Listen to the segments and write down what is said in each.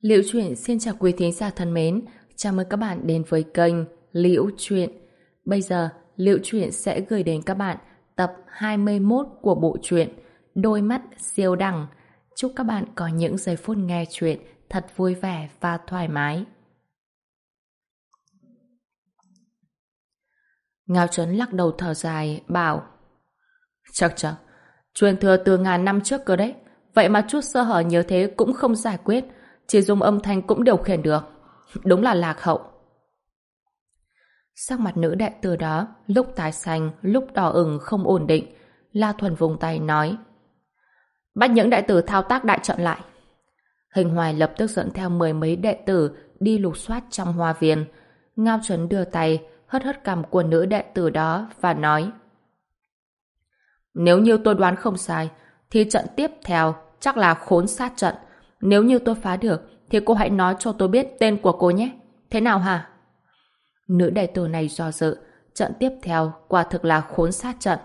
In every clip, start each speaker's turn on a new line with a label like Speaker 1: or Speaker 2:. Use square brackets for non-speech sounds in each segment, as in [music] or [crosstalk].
Speaker 1: Liễu Chuyện xin chào quý thính giả thân mến, chào mừng các bạn đến với kênh Liễu Chuyện. Bây giờ, Liễu Chuyện sẽ gửi đến các bạn tập 21 của bộ truyện Đôi mắt siêu đẳng. Chúc các bạn có những giây phút nghe chuyện thật vui vẻ và thoải mái. Ngao Trấn lắc đầu thở dài, bảo Chắc chắc, truyền thừa từ ngàn năm trước cơ đấy. Vậy mà chút sơ hở như thế cũng không giải quyết chỉ dùng âm thanh cũng điều khiển được. Đúng là lạc hậu. Sắc mặt nữ đệ tử đó lúc tái xanh, lúc đỏ ửng không ổn định. La Thuần vùng tay nói Bắt những đệ tử thao tác đại trận lại. Hình hoài lập tức dẫn theo mười mấy đệ tử đi lục soát trong hoa viên. Ngao Trấn đưa tay hất hất cằm của nữ đệ tử đó và nói Nếu như tôi đoán không sai thì trận tiếp theo chắc là khốn sát trận nếu như tôi phá được, thì cô hãy nói cho tôi biết tên của cô nhé. Thế nào hả? Nữ đại tử này do dự, trận tiếp theo quả thực là khốn sát trận.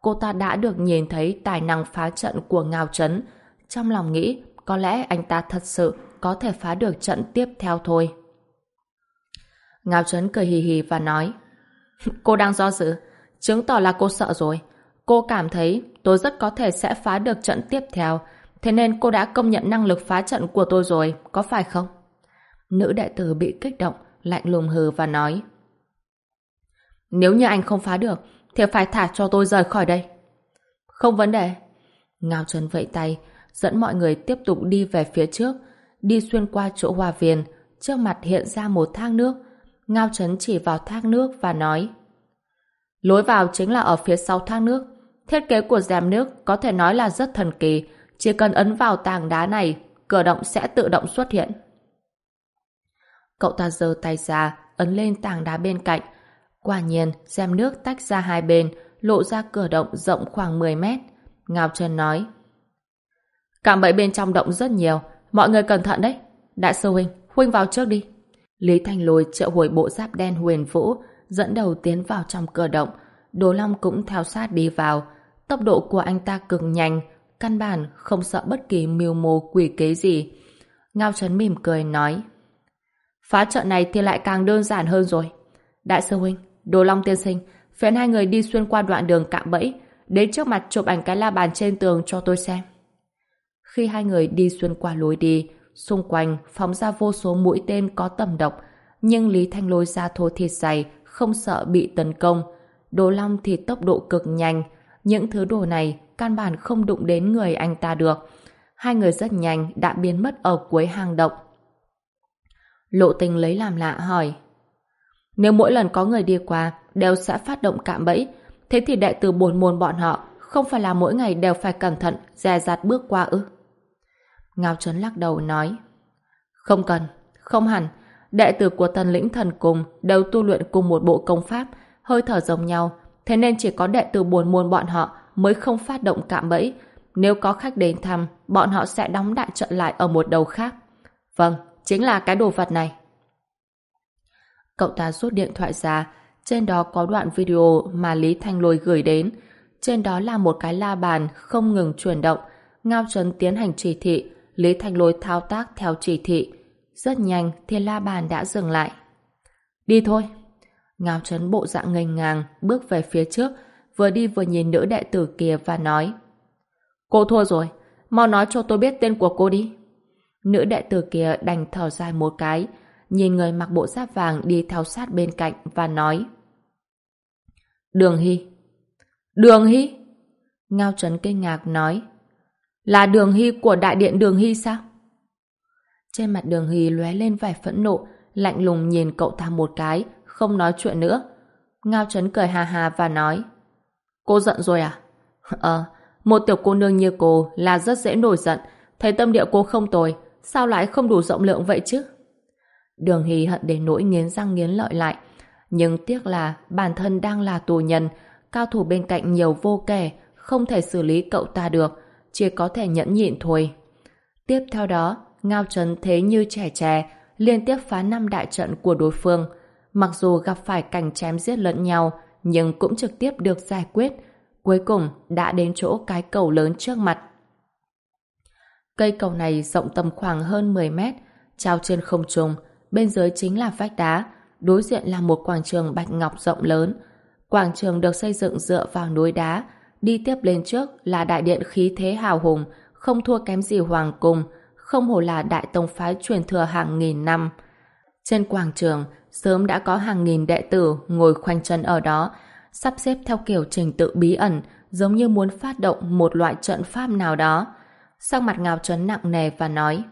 Speaker 1: Cô ta đã được nhìn thấy tài năng phá trận của Ngao Trấn. Trong lòng nghĩ, có lẽ anh ta thật sự có thể phá được trận tiếp theo thôi. Ngao Trấn cười hì hì và nói [laughs] Cô đang do dự, chứng tỏ là cô sợ rồi. Cô cảm thấy tôi rất có thể sẽ phá được trận tiếp theo, Thế nên cô đã công nhận năng lực phá trận của tôi rồi, có phải không? Nữ đại tử bị kích động, lạnh lùng hừ và nói Nếu như anh không phá được, thì phải thả cho tôi rời khỏi đây. Không vấn đề. Ngao Trần vẫy tay, dẫn mọi người tiếp tục đi về phía trước, đi xuyên qua chỗ hòa viên, trước mặt hiện ra một thác nước. Ngao Trấn chỉ vào thác nước và nói Lối vào chính là ở phía sau thác nước. Thiết kế của dèm nước có thể nói là rất thần kỳ, chỉ cần ấn vào tảng đá này, cửa động sẽ tự động xuất hiện. Cậu ta giơ tay ra, ấn lên tảng đá bên cạnh. Quả nhiên, xem nước tách ra hai bên, lộ ra cửa động rộng khoảng 10 mét. Ngao Trần nói. cảm bẫy bên trong động rất nhiều, mọi người cẩn thận đấy. Đại sư Huynh, Huynh vào trước đi. Lý Thanh Lôi triệu hồi bộ giáp đen huyền vũ, dẫn đầu tiến vào trong cửa động. Đồ Long cũng theo sát đi vào. Tốc độ của anh ta cực nhanh, căn bản không sợ bất kỳ mưu mô quỷ kế gì. Ngao Trấn mỉm cười nói Phá trận này thì lại càng đơn giản hơn rồi. Đại sư huynh, Đồ Long tiên sinh, phiền hai người đi xuyên qua đoạn đường cạm bẫy, đến trước mặt chụp ảnh cái la bàn trên tường cho tôi xem. Khi hai người đi xuyên qua lối đi, xung quanh phóng ra vô số mũi tên có tầm độc, nhưng Lý Thanh Lôi ra thô thịt dày, không sợ bị tấn công. Đồ Long thì tốc độ cực nhanh, những thứ đồ này căn bản không đụng đến người anh ta được. Hai người rất nhanh đã biến mất ở cuối hang động. Lộ tình lấy làm lạ hỏi Nếu mỗi lần có người đi qua đều sẽ phát động cạm bẫy thế thì đệ tử buồn môn bọn họ không phải là mỗi ngày đều phải cẩn thận dè dặt bước qua ư Ngao Trấn lắc đầu nói Không cần, không hẳn đệ tử của tần lĩnh thần cùng đều tu luyện cùng một bộ công pháp hơi thở giống nhau thế nên chỉ có đệ tử buồn môn bọn họ mới không phát động cạm bẫy. Nếu có khách đến thăm, bọn họ sẽ đóng đại trận lại ở một đầu khác. Vâng, chính là cái đồ vật này. Cậu ta rút điện thoại ra, trên đó có đoạn video mà Lý Thanh Lôi gửi đến. Trên đó là một cái la bàn không ngừng chuyển động. Ngao Trấn tiến hành chỉ thị, Lý Thanh Lôi thao tác theo chỉ thị. Rất nhanh thì la bàn đã dừng lại. Đi thôi. Ngao Trấn bộ dạng ngây ngàng, bước về phía trước, vừa đi vừa nhìn nữ đệ tử kia và nói Cô thua rồi, mau nói cho tôi biết tên của cô đi. Nữ đệ tử kia đành thở dài một cái, nhìn người mặc bộ giáp vàng đi theo sát bên cạnh và nói Đường Hy Đường Hy? Ngao Trấn kinh ngạc nói Là Đường Hy của đại điện Đường Hy sao? Trên mặt Đường Hy lóe lên vẻ phẫn nộ, lạnh lùng nhìn cậu ta một cái, không nói chuyện nữa. Ngao Trấn cười hà hà và nói Cô giận rồi à? [laughs] Ờ, một tiểu cô nương như cô là rất dễ nổi giận. Thấy tâm địa cô không tồi, sao lại không đủ rộng lượng vậy chứ? Đường Hy hận đến nỗi nghiến răng nghiến lợi lại. Nhưng tiếc là bản thân đang là tù nhân, cao thủ bên cạnh nhiều vô kể, không thể xử lý cậu ta được, chỉ có thể nhẫn nhịn thôi. Tiếp theo đó, Ngao Trấn thế như trẻ trẻ, liên tiếp phá năm đại trận của đối phương. Mặc dù gặp phải cảnh chém giết lẫn nhau, nhưng cũng trực tiếp được giải quyết. Cuối cùng đã đến chỗ cái cầu lớn trước mặt. Cây cầu này rộng tầm khoảng hơn 10 mét, Trao trên không trung, bên dưới chính là vách đá, đối diện là một quảng trường bạch ngọc rộng lớn. Quảng trường được xây dựng dựa vào núi đá, đi tiếp lên trước là đại điện khí thế hào hùng, không thua kém gì hoàng cung, không hổ là đại tông phái truyền thừa hàng nghìn năm. Trên quảng trường, sớm đã có hàng nghìn đệ tử ngồi khoanh chân ở đó, sắp xếp theo kiểu trình tự bí ẩn, giống như muốn phát động một loại trận pháp nào đó. Sắc mặt ngào trấn nặng nề và nói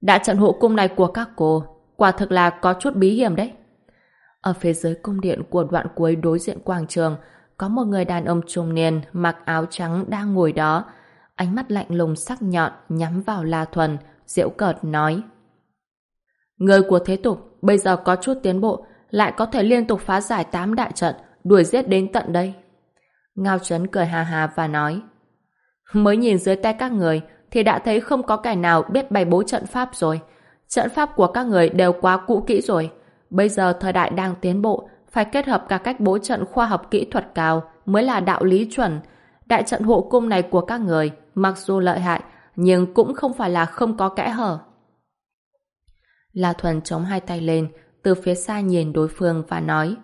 Speaker 1: đã trận hộ cung này của các cô quả thực là có chút bí hiểm đấy. Ở phía dưới cung điện của đoạn cuối đối diện quảng trường có một người đàn ông trung niên mặc áo trắng đang ngồi đó ánh mắt lạnh lùng sắc nhọn nhắm vào La Thuần diễu cợt nói Người của thế tục bây giờ có chút tiến bộ, lại có thể liên tục phá giải tám đại trận, đuổi giết đến tận đây. Ngao Trấn cười hà hà và nói, Mới nhìn dưới tay các người thì đã thấy không có kẻ nào biết bày bố trận pháp rồi. Trận pháp của các người đều quá cũ kỹ rồi. Bây giờ thời đại đang tiến bộ, phải kết hợp cả cách bố trận khoa học kỹ thuật cao mới là đạo lý chuẩn. Đại trận hộ cung này của các người, mặc dù lợi hại, nhưng cũng không phải là không có kẽ hở. La Thuần chống hai tay lên, từ phía xa nhìn đối phương và nói,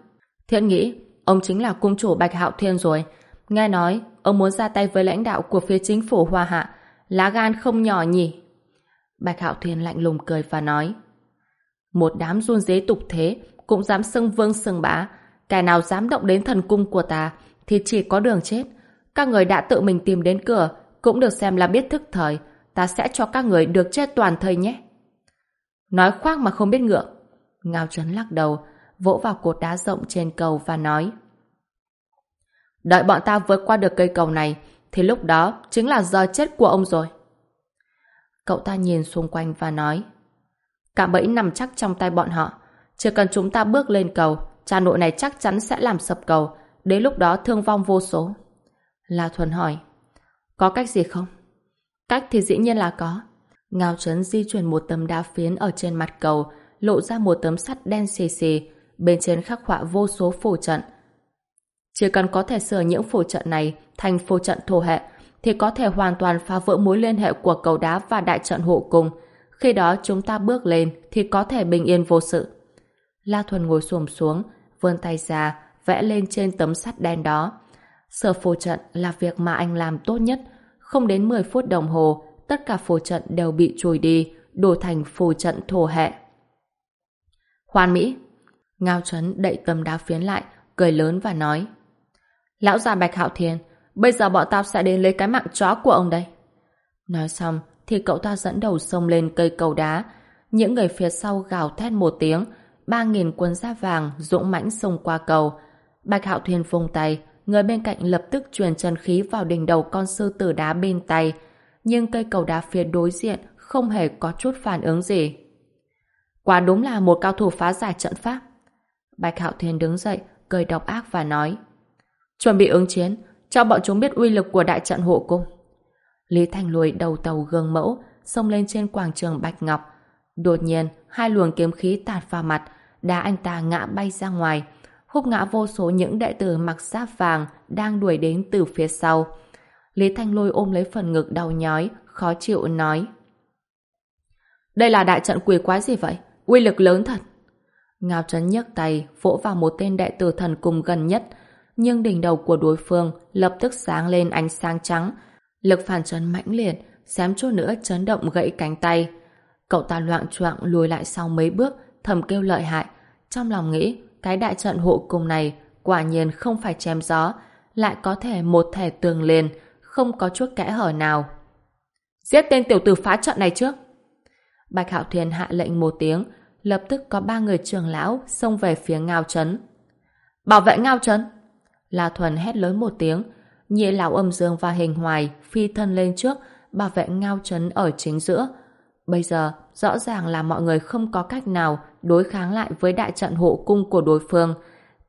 Speaker 1: Thiện nghĩ ông chính là cung chủ Bạch Hạo Thiên rồi. Nghe nói, ông muốn ra tay với lãnh đạo của phía chính phủ Hoa Hạ lá gan không nhỏ nhỉ? Bạch Hạo Thiên lạnh lùng cười và nói, Một đám run dế tục thế cũng dám xưng vương xưng bá kẻ nào dám động đến thần cung của ta thì chỉ có đường chết. Các người đã tự mình tìm đến cửa cũng được xem là biết thức thời ta sẽ cho các người được chết toàn thời nhé. Nói khoác mà không biết ngượng. Ngao Trấn lắc đầu, vỗ vào cột đá rộng trên cầu và nói Đợi bọn ta vượt qua được cây cầu này, thì lúc đó chính là giờ chết của ông rồi. Cậu ta nhìn xung quanh và nói Cả bẫy nằm chắc trong tay bọn họ chỉ cần chúng ta bước lên cầu, cha nội này chắc chắn sẽ làm sập cầu đến lúc đó thương vong vô số. La Thuần hỏi Có cách gì không? Cách thì dĩ nhiên là có. Ngao Trấn di chuyển một tấm đá phiến ở trên mặt cầu lộ ra một tấm sắt đen xì xì bên trên khắc họa vô số phù trận. Chỉ cần có thể sửa những phù trận này thành phù trận thổ hệ thì có thể hoàn toàn phá vỡ mối liên hệ của cầu đá và đại trận hộ cung. Khi đó chúng ta bước lên thì có thể bình yên vô sự. La Thuần ngồi xổm xuống, vươn tay ra, vẽ lên trên tấm sắt đen đó. Sở phù trận là việc mà anh làm tốt nhất. Không đến 10 phút đồng hồ, tất cả phù trận đều bị trùi đi, đổi thành phù trận thổ hệ. Hoàn Mỹ! Ngao Trấn đậy tầm đá phiến lại, cười lớn và nói Lão già Bạch Hạo Thiên, bây giờ bọn tao sẽ đến lấy cái mạng chó của ông đây. Nói xong, thì cậu ta dẫn đầu sông lên cây cầu đá. Những người phía sau gào thét một tiếng, ba nghìn quân giáp vàng dũng mãnh xông qua cầu. Bạch Hạo Thiên vùng tay, người bên cạnh lập tức truyền chân khí vào đỉnh đầu con sư tử đá bên tay. Nhưng cây cầu đá phía đối diện không hề có chút phản ứng gì. Quả đúng là một cao thủ phá giải trận pháp. Bạch Hạo Thiên đứng dậy, cười độc ác và nói Chuẩn bị ứng chiến, cho bọn chúng biết uy lực của đại trận hộ cung. Lý Thành lùi đầu tàu gương mẫu, xông lên trên quảng trường Bạch Ngọc. Đột nhiên, hai luồng kiếm khí tạt vào mặt, đá anh ta ngã bay ra ngoài, Húc ngã vô số những đệ tử mặc giáp vàng đang đuổi đến từ phía sau. Lý Thanh Lôi ôm lấy phần ngực đau nhói, khó chịu nói. Đây là đại trận quỷ quái gì vậy? Uy lực lớn thật. Ngao Trấn nhấc tay, vỗ vào một tên đệ tử thần cùng gần nhất, nhưng đỉnh đầu của đối phương lập tức sáng lên ánh sáng trắng. Lực phản chấn mãnh liệt, xém chút nữa chấn động gãy cánh tay. Cậu ta loạn choạng lùi lại sau mấy bước, thầm kêu lợi hại. Trong lòng nghĩ, cái đại trận hộ cùng này quả nhiên không phải chém gió, lại có thể một thể tường liền, không có chút kẽ hở nào. Giết tên tiểu tử phá trận này trước. Bạch Hạo Thiên hạ lệnh một tiếng, lập tức có ba người trưởng lão xông về phía Ngao Trấn. Bảo vệ Ngao Trấn! La Thuần hét lớn một tiếng, nhị lão âm dương và hình hoài phi thân lên trước, bảo vệ Ngao Trấn ở chính giữa. Bây giờ, rõ ràng là mọi người không có cách nào đối kháng lại với đại trận hộ cung của đối phương.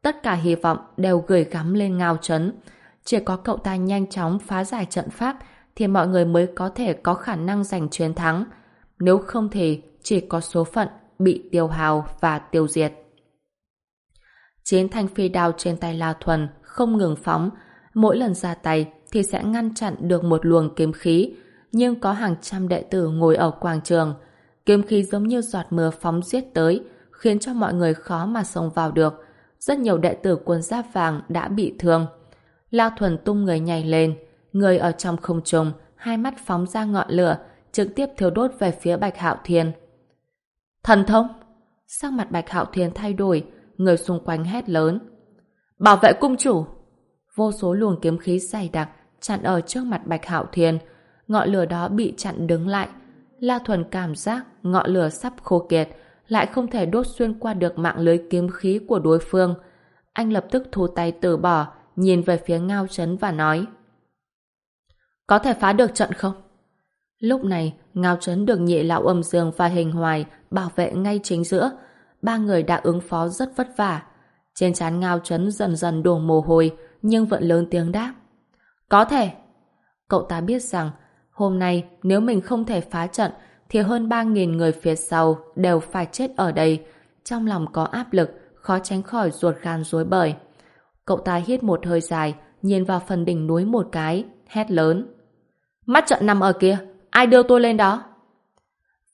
Speaker 1: Tất cả hy vọng đều gửi gắm lên Ngao Trấn. Chỉ có cậu ta nhanh chóng phá giải trận pháp thì mọi người mới có thể có khả năng giành chiến thắng. Nếu không thì chỉ có số phận bị tiêu hào và tiêu diệt. Chiến thanh phi đao trên tay La Thuần không ngừng phóng, mỗi lần ra tay thì sẽ ngăn chặn được một luồng kiếm khí, nhưng có hàng trăm đệ tử ngồi ở quảng trường. kiếm khí giống như giọt mưa phóng giết tới, khiến cho mọi người khó mà xông vào được. Rất nhiều đệ tử quân giáp vàng đã bị thương. La Thuần tung người nhảy lên, người ở trong không trung, hai mắt phóng ra ngọn lửa, trực tiếp thiếu đốt về phía Bạch Hạo Thiên. Thần thông! Sắc mặt Bạch Hạo Thiên thay đổi, người xung quanh hét lớn. Bảo vệ cung chủ! Vô số luồng kiếm khí dày đặc chặn ở trước mặt Bạch Hạo Thiên. Ngọn lửa đó bị chặn đứng lại. La Thuần cảm giác ngọn lửa sắp khô kiệt, lại không thể đốt xuyên qua được mạng lưới kiếm khí của đối phương. Anh lập tức thu tay từ bỏ, nhìn về phía Ngao Trấn và nói Có thể phá được trận không? Lúc này, Ngao Trấn được nhị lão âm dương và hình hoài bảo vệ ngay chính giữa. Ba người đã ứng phó rất vất vả. Trên trán Ngao Trấn dần dần đổ mồ hôi, nhưng vẫn lớn tiếng đáp. Có thể. Cậu ta biết rằng, hôm nay nếu mình không thể phá trận, thì hơn 3.000 người phía sau đều phải chết ở đây. Trong lòng có áp lực, khó tránh khỏi ruột gan rối bời. Cậu ta hít một hơi dài, nhìn vào phần đỉnh núi một cái, hét lớn. Mắt trận nằm ở kia, ai đưa tôi lên đó?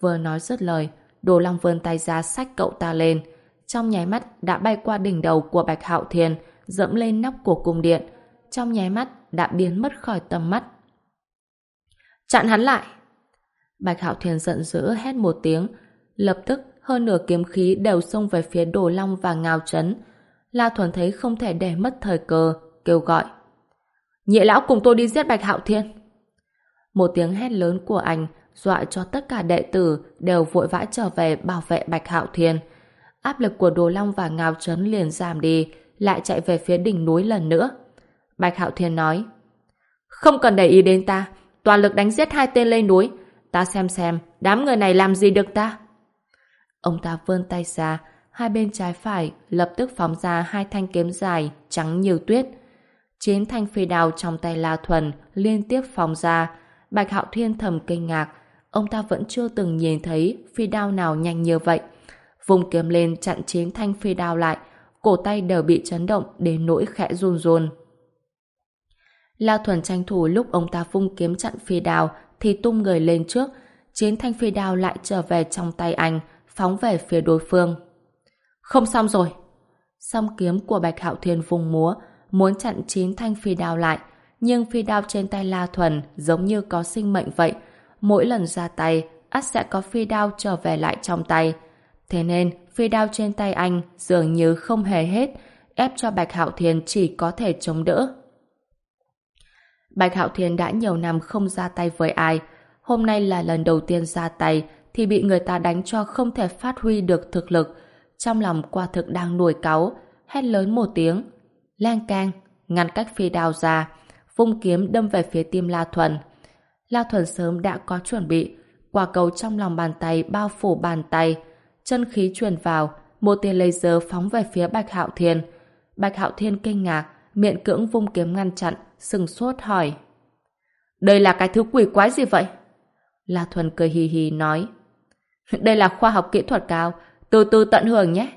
Speaker 1: Vừa nói dứt lời, Đồ Long vươn tay ra sách cậu ta lên. Trong nháy mắt đã bay qua đỉnh đầu của Bạch Hạo Thiên, dẫm lên nóc của cung điện. Trong nháy mắt đã biến mất khỏi tầm mắt. Chặn hắn lại! Bạch Hạo Thiên giận dữ hét một tiếng. Lập tức hơn nửa kiếm khí đều xông về phía Đồ Long và Ngao Trấn. La Thuần thấy không thể để mất thời cơ, kêu gọi. Nhị lão cùng tôi đi giết Bạch Hạo Thiên. Một tiếng hét lớn của anh dọa cho tất cả đệ tử đều vội vã trở về bảo vệ Bạch Hạo Thiên. Áp lực của Đồ Long và Ngao Trấn liền giảm đi, lại chạy về phía đỉnh núi lần nữa. Bạch Hạo Thiên nói, Không cần để ý đến ta, toàn lực đánh giết hai tên lên núi, ta xem xem đám người này làm gì được ta. Ông ta vươn tay ra, hai bên trái phải lập tức phóng ra hai thanh kiếm dài, trắng như tuyết. Chín thanh phi đao trong tay La Thuần liên tiếp phóng ra. Bạch Hạo Thiên thầm kinh ngạc, ông ta vẫn chưa từng nhìn thấy phi đao nào nhanh như vậy. Vùng kiếm lên chặn chín thanh phi đao lại, cổ tay đều bị chấn động đến nỗi khẽ run run. La Thuần tranh thủ lúc ông ta vung kiếm chặn phi đao thì tung người lên trước, chiến thanh phi đao lại trở về trong tay anh, phóng về phía đối phương. Không xong rồi. Song kiếm của Bạch Hạo Thiên vùng múa, muốn chặn chín thanh phi đao lại, nhưng phi đao trên tay La Thuần giống như có sinh mệnh vậy. Mỗi lần ra tay, ắt sẽ có phi đao trở về lại trong tay. Thế nên, phi đao trên tay anh dường như không hề hết, ép cho Bạch Hạo Thiên chỉ có thể chống đỡ. Bạch Hạo Thiên đã nhiều năm không ra tay với ai. Hôm nay là lần đầu tiên ra tay thì bị người ta đánh cho không thể phát huy được thực lực. Trong lòng quả thực đang nổi cáu, hét lớn một tiếng. Lan cang ngăn cách phi đao ra, vung kiếm đâm về phía tim La Thuần. La Thuần sớm đã có chuẩn bị, quả cầu trong lòng bàn tay bao phủ bàn tay, chân khí truyền vào, một tia laser phóng về phía Bạch Hạo Thiên. Bạch Hạo Thiên kinh ngạc, miệng cưỡng vung kiếm ngăn chặn, sừng sốt hỏi. Đây là cái thứ quỷ quái gì vậy? La Thuần cười hì hì nói. [laughs] Đây là khoa học kỹ thuật cao, từ từ tận hưởng nhé.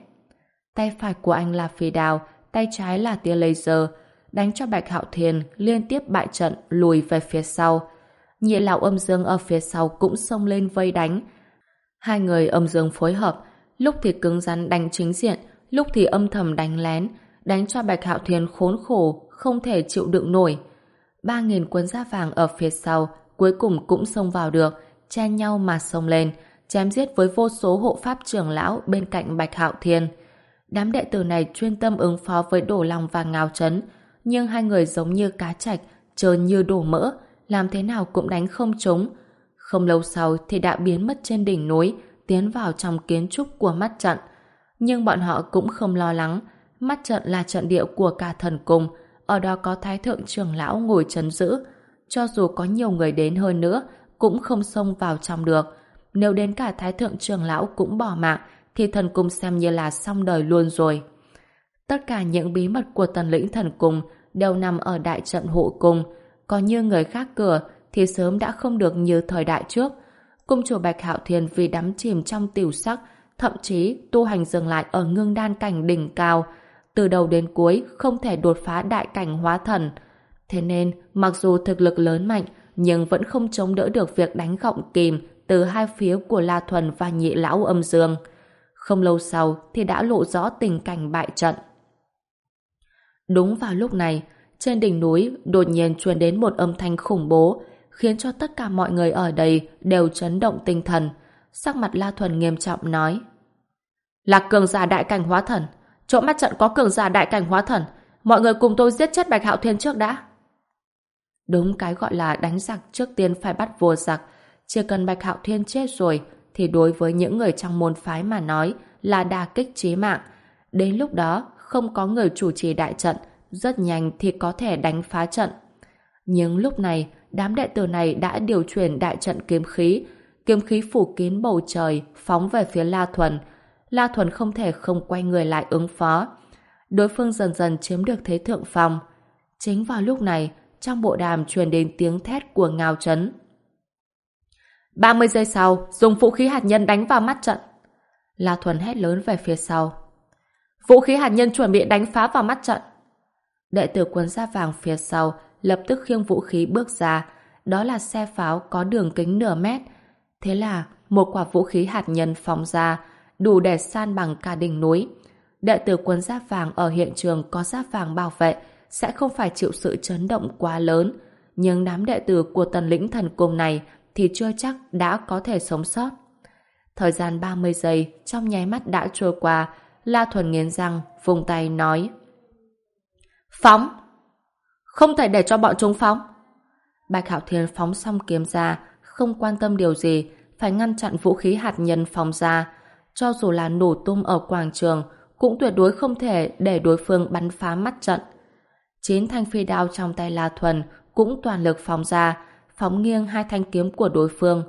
Speaker 1: Tay phải của anh là phi đào, tay trái là tia laser, đánh cho Bạch Hạo Thiên liên tiếp bại trận lùi về phía sau. Nhị lão âm dương ở phía sau cũng xông lên vây đánh. Hai người âm dương phối hợp, lúc thì cứng rắn đánh chính diện, lúc thì âm thầm đánh lén, đánh cho Bạch Hạo Thiên khốn khổ, không thể chịu đựng nổi. Ba nghìn quân da vàng ở phía sau cuối cùng cũng xông vào được, chen nhau mà xông lên, chém giết với vô số hộ pháp trưởng lão bên cạnh Bạch Hạo Thiên. Đám đệ tử này chuyên tâm ứng phó với Đổ lòng và ngào chấn nhưng hai người giống như cá chạch, trơn như đổ mỡ, làm thế nào cũng đánh không trúng. Không lâu sau thì đã biến mất trên đỉnh núi, tiến vào trong kiến trúc của mắt trận. Nhưng bọn họ cũng không lo lắng, mắt trận là trận địa của cả thần cung, ở đó có thái thượng trưởng lão ngồi chấn giữ. Cho dù có nhiều người đến hơn nữa, cũng không xông vào trong được. Nếu đến cả thái thượng trưởng lão cũng bỏ mạng, thì thần cung xem như là xong đời luôn rồi. Tất cả những bí mật của tần lĩnh thần cung đều nằm ở đại trận hộ cung. Có như người khác cửa thì sớm đã không được như thời đại trước. Cung chủ Bạch Hạo Thiên vì đắm chìm trong tiểu sắc, thậm chí tu hành dừng lại ở ngưng đan cảnh đỉnh cao, từ đầu đến cuối không thể đột phá đại cảnh hóa thần. Thế nên, mặc dù thực lực lớn mạnh, nhưng vẫn không chống đỡ được việc đánh gọng kìm từ hai phía của La Thuần và nhị lão âm dương. Không lâu sau thì đã lộ rõ tình cảnh bại trận. Đúng vào lúc này, trên đỉnh núi đột nhiên truyền đến một âm thanh khủng bố, khiến cho tất cả mọi người ở đây đều chấn động tinh thần. Sắc mặt La Thuần nghiêm trọng nói Là cường giả đại cảnh hóa thần. Chỗ mắt trận có cường giả đại cảnh hóa thần. Mọi người cùng tôi giết chết Bạch Hạo Thiên trước đã. Đúng cái gọi là đánh giặc trước tiên phải bắt vua giặc. Chỉ cần Bạch Hạo Thiên chết rồi thì đối với những người trong môn phái mà nói là đà kích chí mạng. Đến lúc đó không có người chủ trì đại trận rất nhanh thì có thể đánh phá trận. Nhưng lúc này đám đệ tử này đã điều chuyển đại trận kiếm khí kiếm khí phủ kín bầu trời phóng về phía La Thuần. La Thuần không thể không quay người lại ứng phó. Đối phương dần dần chiếm được thế thượng phong. Chính vào lúc này, trong bộ đàm truyền đến tiếng thét của Ngao Trấn. 30 giây sau, dùng vũ khí hạt nhân đánh vào mắt trận. La Thuần hét lớn về phía sau. Vũ khí hạt nhân chuẩn bị đánh phá vào mắt trận. Đệ tử quân da vàng phía sau lập tức khiêng vũ khí bước ra. Đó là xe pháo có đường kính nửa mét. Thế là một quả vũ khí hạt nhân phóng ra, đủ để san bằng cả đỉnh núi. Đệ tử quân giáp vàng ở hiện trường có giáp vàng bảo vệ sẽ không phải chịu sự chấn động quá lớn. Nhưng đám đệ tử của tần lĩnh thần cung này thì chưa chắc đã có thể sống sót. Thời gian 30 giây trong nháy mắt đã trôi qua, La Thuần nghiến răng, vùng tay nói Phóng! Không thể để cho bọn chúng phóng. Bạch Hạo Thiên phóng xong kiếm ra, không quan tâm điều gì, phải ngăn chặn vũ khí hạt nhân phóng ra. Cho dù là nổ tung ở quảng trường, cũng tuyệt đối không thể để đối phương bắn phá mắt trận. Chín thanh phi đao trong tay La Thuần cũng toàn lực phóng ra, phóng nghiêng hai thanh kiếm của đối phương.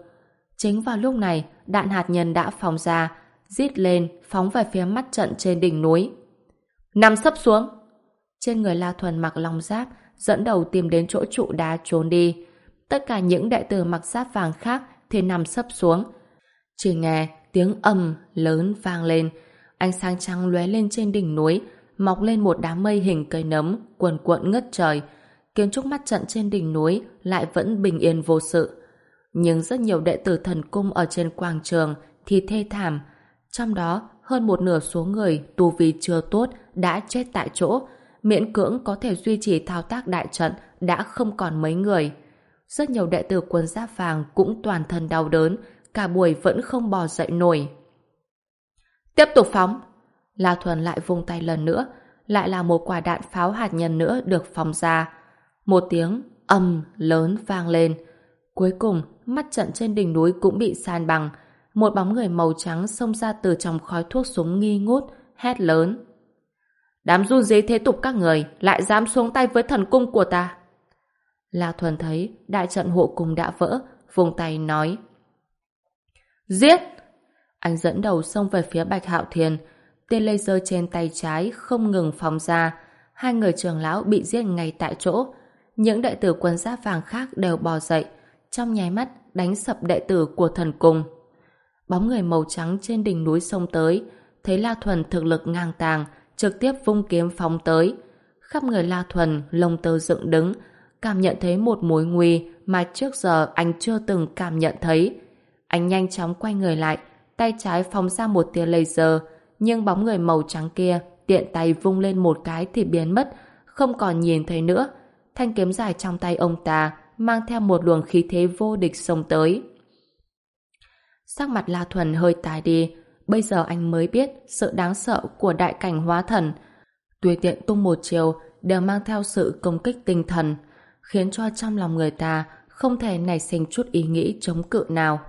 Speaker 1: Chính vào lúc này, đạn hạt nhân đã phóng ra, rít lên, phóng về phía mắt trận trên đỉnh núi. Nằm sấp xuống! Trên người La Thuần mặc lòng giáp, dẫn đầu tìm đến chỗ trụ đá trốn đi. Tất cả những đệ tử mặc giáp vàng khác thì nằm sấp xuống. Chỉ nghe tiếng ầm lớn vang lên, ánh sáng trắng lóe lên trên đỉnh núi, mọc lên một đám mây hình cây nấm, cuồn cuộn ngất trời. Kiến trúc mắt trận trên đỉnh núi lại vẫn bình yên vô sự. Nhưng rất nhiều đệ tử thần cung ở trên quảng trường thì thê thảm. Trong đó, hơn một nửa số người tu vi chưa tốt đã chết tại chỗ, miễn cưỡng có thể duy trì thao tác đại trận đã không còn mấy người. Rất nhiều đệ tử quân giáp vàng cũng toàn thân đau đớn, cả buổi vẫn không bò dậy nổi. Tiếp tục phóng! La Thuần lại vung tay lần nữa, lại là một quả đạn pháo hạt nhân nữa được phóng ra. Một tiếng âm lớn vang lên. Cuối cùng, mắt trận trên đỉnh núi cũng bị san bằng. Một bóng người màu trắng xông ra từ trong khói thuốc súng nghi ngút, hét lớn. Đám run dế thế tục các người lại dám xuống tay với thần cung của ta. La Thuần thấy đại trận hộ cung đã vỡ, vùng tay nói. Giết! Anh dẫn đầu xông về phía Bạch Hạo thiền Tên laser trên tay trái không ngừng phóng ra. Hai người trường lão bị giết ngay tại chỗ. Những đệ tử quân giáp vàng khác đều bò dậy, trong nháy mắt đánh sập đệ tử của thần cung. Bóng người màu trắng trên đỉnh núi sông tới, thấy La Thuần thực lực ngang tàng, trực tiếp vung kiếm phóng tới. Khắp người La Thuần lông tơ dựng đứng, cảm nhận thấy một mối nguy mà trước giờ anh chưa từng cảm nhận thấy. Anh nhanh chóng quay người lại, tay trái phóng ra một tia laser, nhưng bóng người màu trắng kia tiện tay vung lên một cái thì biến mất, không còn nhìn thấy nữa. Thanh kiếm dài trong tay ông ta mang theo một luồng khí thế vô địch xông tới. Sắc mặt La Thuần hơi tái đi, bây giờ anh mới biết sự đáng sợ của đại cảnh hóa thần. Tùy tiện tung một chiều đều mang theo sự công kích tinh thần, khiến cho trong lòng người ta không thể nảy sinh chút ý nghĩ chống cự nào.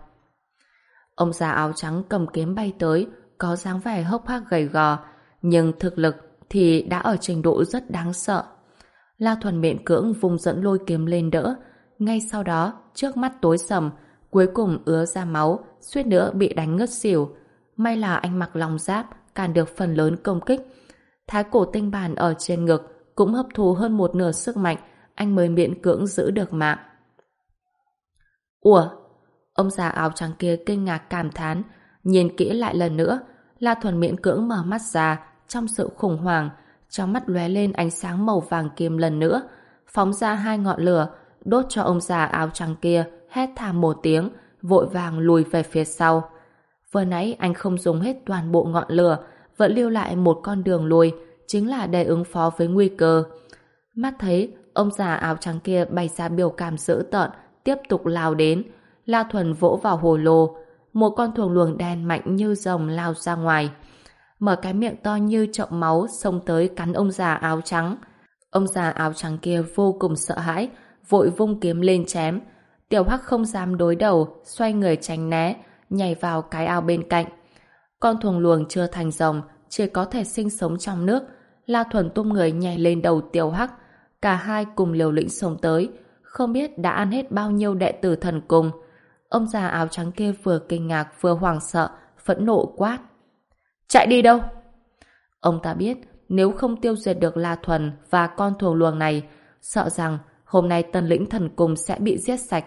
Speaker 1: Ông già áo trắng cầm kiếm bay tới, có dáng vẻ hốc hác gầy gò, nhưng thực lực thì đã ở trình độ rất đáng sợ. La Thuần miệng cưỡng vùng dẫn lôi kiếm lên đỡ, ngay sau đó, trước mắt tối sầm, cuối cùng ứa ra máu, suýt nữa bị đánh ngất xỉu. May là anh mặc lòng giáp, cản được phần lớn công kích. Thái cổ tinh bàn ở trên ngực cũng hấp thu hơn một nửa sức mạnh, anh mới miễn cưỡng giữ được mạng. Ủa? Ông già áo trắng kia kinh ngạc cảm thán, nhìn kỹ lại lần nữa, La Thuần miễn cưỡng mở mắt ra trong sự khủng hoảng, trong mắt lóe lên ánh sáng màu vàng kim lần nữa, phóng ra hai ngọn lửa, đốt cho ông già áo trắng kia hét thảm một tiếng, vội vàng lùi về phía sau. Vừa nãy anh không dùng hết toàn bộ ngọn lửa, vẫn lưu lại một con đường lùi, chính là để ứng phó với nguy cơ. Mắt thấy, ông già áo trắng kia bày ra biểu cảm dữ tợn, tiếp tục lao đến. La Thuần vỗ vào hồ lô, một con thuồng luồng đen mạnh như rồng lao ra ngoài. Mở cái miệng to như chậu máu xông tới cắn ông già áo trắng. Ông già áo trắng kia vô cùng sợ hãi, vội vung kiếm lên chém. Tiểu Hắc không dám đối đầu, xoay người tránh né, nhảy vào cái ao bên cạnh. Con thuồng luồng chưa thành rồng, chỉ có thể sinh sống trong nước. La Thuần tung người nhảy lên đầu Tiểu Hắc. Cả hai cùng liều lĩnh sống tới, không biết đã ăn hết bao nhiêu đệ tử thần cùng. Ông già áo trắng kia vừa kinh ngạc vừa hoảng sợ, phẫn nộ quát. Chạy đi đâu? Ông ta biết nếu không tiêu diệt được La Thuần và con thuồng luồng này, sợ rằng hôm nay tần lĩnh thần cùng sẽ bị giết sạch.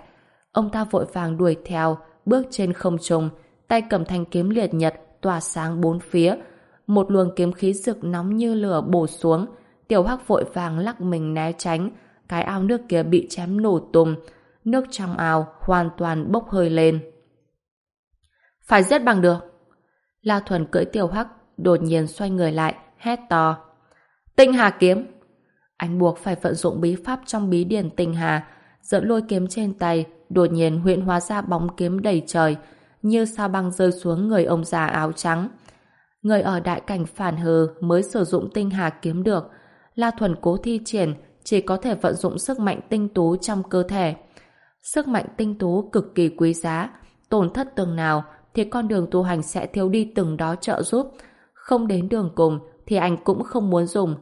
Speaker 1: Ông ta vội vàng đuổi theo, bước trên không trung, tay cầm thanh kiếm liệt nhật tỏa sáng bốn phía. Một luồng kiếm khí rực nóng như lửa bổ xuống, tiểu hắc vội vàng lắc mình né tránh, cái ao nước kia bị chém nổ tung, nước trong ao hoàn toàn bốc hơi lên. Phải giết bằng được. La Thuần cưỡi tiểu hắc, đột nhiên xoay người lại, hét to. Tinh Hà kiếm! Anh buộc phải vận dụng bí pháp trong bí điển Tinh Hà, dẫn lôi kiếm trên tay, đột nhiên huyện hóa ra bóng kiếm đầy trời, như sao băng rơi xuống người ông già áo trắng. Người ở đại cảnh phản hờ mới sử dụng tinh hà kiếm được. La Thuần cố thi triển, chỉ có thể vận dụng sức mạnh tinh tú trong cơ thể. Sức mạnh tinh tú cực kỳ quý giá, tổn thất tương nào thì con đường tu hành sẽ thiếu đi từng đó trợ giúp. Không đến đường cùng thì anh cũng không muốn dùng.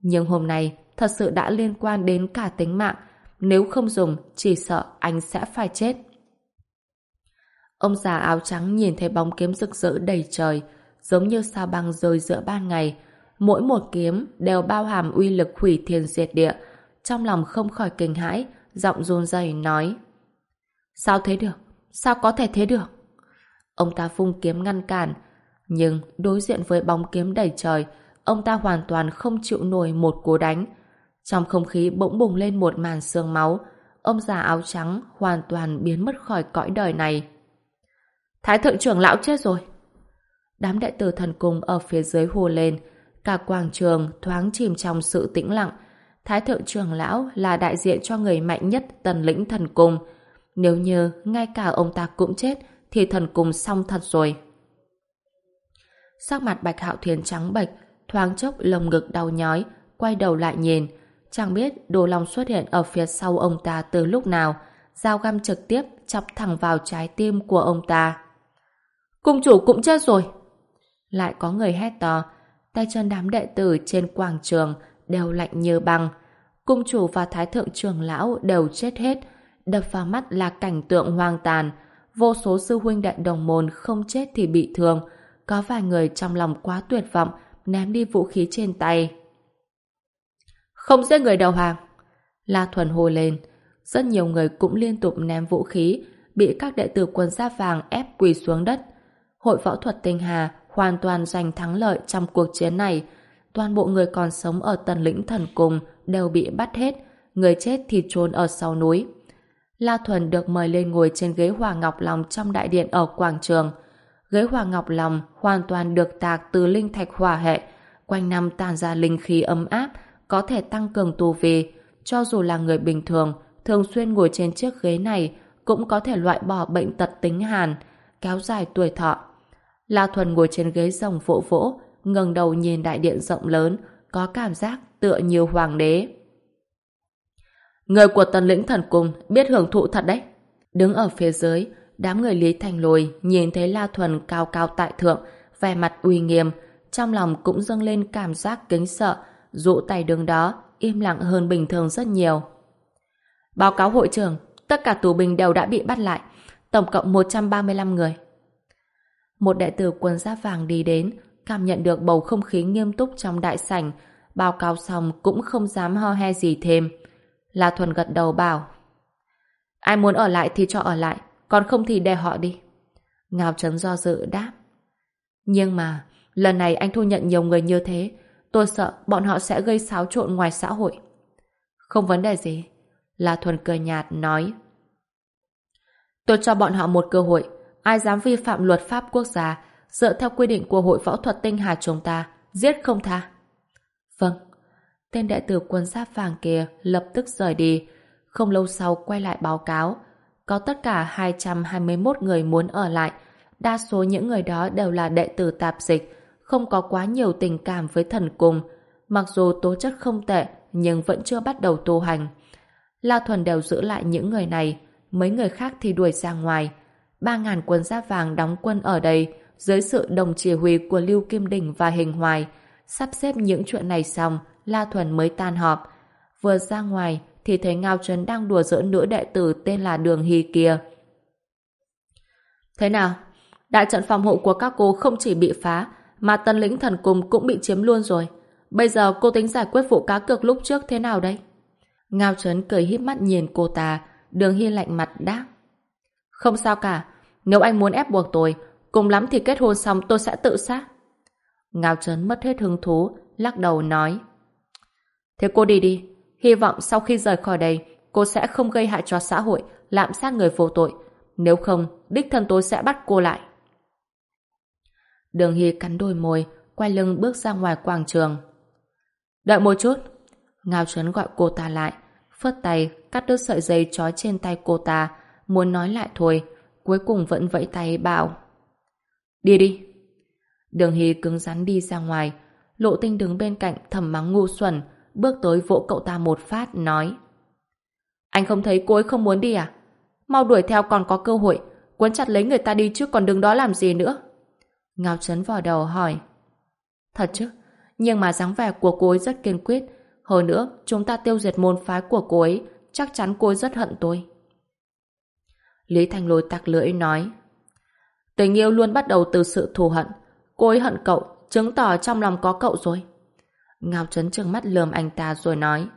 Speaker 1: Nhưng hôm nay thật sự đã liên quan đến cả tính mạng. Nếu không dùng, chỉ sợ anh sẽ phải chết. Ông già áo trắng nhìn thấy bóng kiếm rực rỡ đầy trời, giống như sao băng rơi giữa ban ngày. Mỗi một kiếm đều bao hàm uy lực hủy thiên diệt địa. Trong lòng không khỏi kinh hãi, giọng run rẩy nói. Sao thế được? Sao có thể thế được? Ông ta vung kiếm ngăn cản, nhưng đối diện với bóng kiếm đầy trời, ông ta hoàn toàn không chịu nổi một cú đánh. Trong không khí bỗng bùng lên một màn sương máu, ông già áo trắng hoàn toàn biến mất khỏi cõi đời này. Thái thượng trưởng lão chết rồi. Đám đệ tử thần cung ở phía dưới hô lên, cả quảng trường thoáng chìm trong sự tĩnh lặng. Thái thượng trưởng lão là đại diện cho người mạnh nhất tần lĩnh thần cung. Nếu như ngay cả ông ta cũng chết, thì thần cùng xong thật rồi. Sắc mặt bạch hạo Thiên trắng bệch, thoáng chốc lồng ngực đau nhói, quay đầu lại nhìn. Chẳng biết đồ long xuất hiện ở phía sau ông ta từ lúc nào, dao găm trực tiếp chọc thẳng vào trái tim của ông ta. Cung chủ cũng chết rồi. Lại có người hét to, tay chân đám đệ tử trên quảng trường đều lạnh như băng. Cung chủ và thái thượng trưởng lão đều chết hết, đập vào mắt là cảnh tượng hoang tàn. Vô số sư huynh đệ đồng môn không chết thì bị thương, có vài người trong lòng quá tuyệt vọng ném đi vũ khí trên tay. Không giết người đầu hàng. La Thuần hô lên. Rất nhiều người cũng liên tục ném vũ khí, bị các đệ tử quân giáp vàng ép quỳ xuống đất. Hội võ thuật Tinh Hà hoàn toàn giành thắng lợi trong cuộc chiến này. Toàn bộ người còn sống ở tần lĩnh thần cùng đều bị bắt hết, người chết thì trốn ở sau núi. La Thuần được mời lên ngồi trên ghế Hòa Ngọc Lòng trong đại điện ở quảng trường. Ghế Hòa Ngọc Lòng hoàn toàn được tạc từ linh thạch hỏa hệ, quanh năm tàn ra linh khí ấm áp, có thể tăng cường tu vi. Cho dù là người bình thường, thường xuyên ngồi trên chiếc ghế này cũng có thể loại bỏ bệnh tật tính hàn, kéo dài tuổi thọ. La Thuần ngồi trên ghế rồng vỗ vỗ, ngẩng đầu nhìn đại điện rộng lớn, có cảm giác tựa như hoàng đế. Người của tần lĩnh thần cung biết hưởng thụ thật đấy. Đứng ở phía dưới, đám người Lý Thành lùi nhìn thấy La Thuần cao cao tại thượng, vẻ mặt uy nghiêm, trong lòng cũng dâng lên cảm giác kính sợ, dụ tay đứng đó, im lặng hơn bình thường rất nhiều. Báo cáo hội trưởng, tất cả tù binh đều đã bị bắt lại, tổng cộng 135 người. Một đệ tử quân giáp vàng đi đến, cảm nhận được bầu không khí nghiêm túc trong đại sảnh, báo cáo xong cũng không dám ho he gì thêm. La Thuần gật đầu bảo Ai muốn ở lại thì cho ở lại, còn không thì để họ đi. Ngao Trấn do dự đáp. Nhưng mà, lần này anh thu nhận nhiều người như thế, tôi sợ bọn họ sẽ gây xáo trộn ngoài xã hội. Không vấn đề gì. La Thuần cười nhạt nói. Tôi cho bọn họ một cơ hội. Ai dám vi phạm luật pháp quốc gia, dựa theo quy định của Hội Võ thuật Tinh Hà chúng ta, giết không tha. Tên đệ tử quân giáp vàng kia lập tức rời đi. Không lâu sau quay lại báo cáo. Có tất cả 221 người muốn ở lại. Đa số những người đó đều là đệ tử tạp dịch, không có quá nhiều tình cảm với thần cung. Mặc dù tố chất không tệ, nhưng vẫn chưa bắt đầu tu hành. La Thuần đều giữ lại những người này, mấy người khác thì đuổi ra ngoài. Ba ngàn quân giáp vàng đóng quân ở đây, dưới sự đồng chỉ huy của Lưu Kim Đình và Hình Hoài. Sắp xếp những chuyện này xong, La Thuần mới tan họp. Vừa ra ngoài, thì thấy Ngao Trấn đang đùa giỡn nữ đệ tử tên là Đường Hy kia. Thế nào? Đại trận phòng hộ của các cô không chỉ bị phá, mà tân lĩnh thần cung cũng bị chiếm luôn rồi. Bây giờ cô tính giải quyết vụ cá cược lúc trước thế nào đây? Ngao Trấn cười híp mắt nhìn cô ta, đường hy lạnh mặt đáp. Không sao cả, nếu anh muốn ép buộc tôi, cùng lắm thì kết hôn xong tôi sẽ tự sát. Ngao Trấn mất hết hứng thú, lắc đầu nói. Thế cô đi đi, hy vọng sau khi rời khỏi đây, cô sẽ không gây hại cho xã hội, lạm sát người vô tội. Nếu không, đích thân tôi sẽ bắt cô lại. Đường Hy cắn đôi môi, quay lưng bước ra ngoài quảng trường. Đợi một chút. Ngao Trấn gọi cô ta lại, phất tay, cắt đứt sợi dây trói trên tay cô ta, muốn nói lại thôi, cuối cùng vẫn vẫy tay bảo. Đi đi. Đường Hy cứng rắn đi ra ngoài, lộ tinh đứng bên cạnh thầm mắng ngu xuẩn, bước tới vỗ cậu ta một phát, nói. Anh không thấy cô ấy không muốn đi à? Mau đuổi theo còn có cơ hội, quấn chặt lấy người ta đi chứ còn đứng đó làm gì nữa. Ngao Trấn vò đầu hỏi. Thật chứ, nhưng mà dáng vẻ của cô ấy rất kiên quyết. Hơn nữa, chúng ta tiêu diệt môn phái của cô ấy, chắc chắn cô ấy rất hận tôi. Lý Thành Lôi tặc lưỡi nói. Tình yêu luôn bắt đầu từ sự thù hận. Cô ấy hận cậu, chứng tỏ trong lòng có cậu rồi. Ngao Trấn trừng mắt lườm anh ta rồi nói.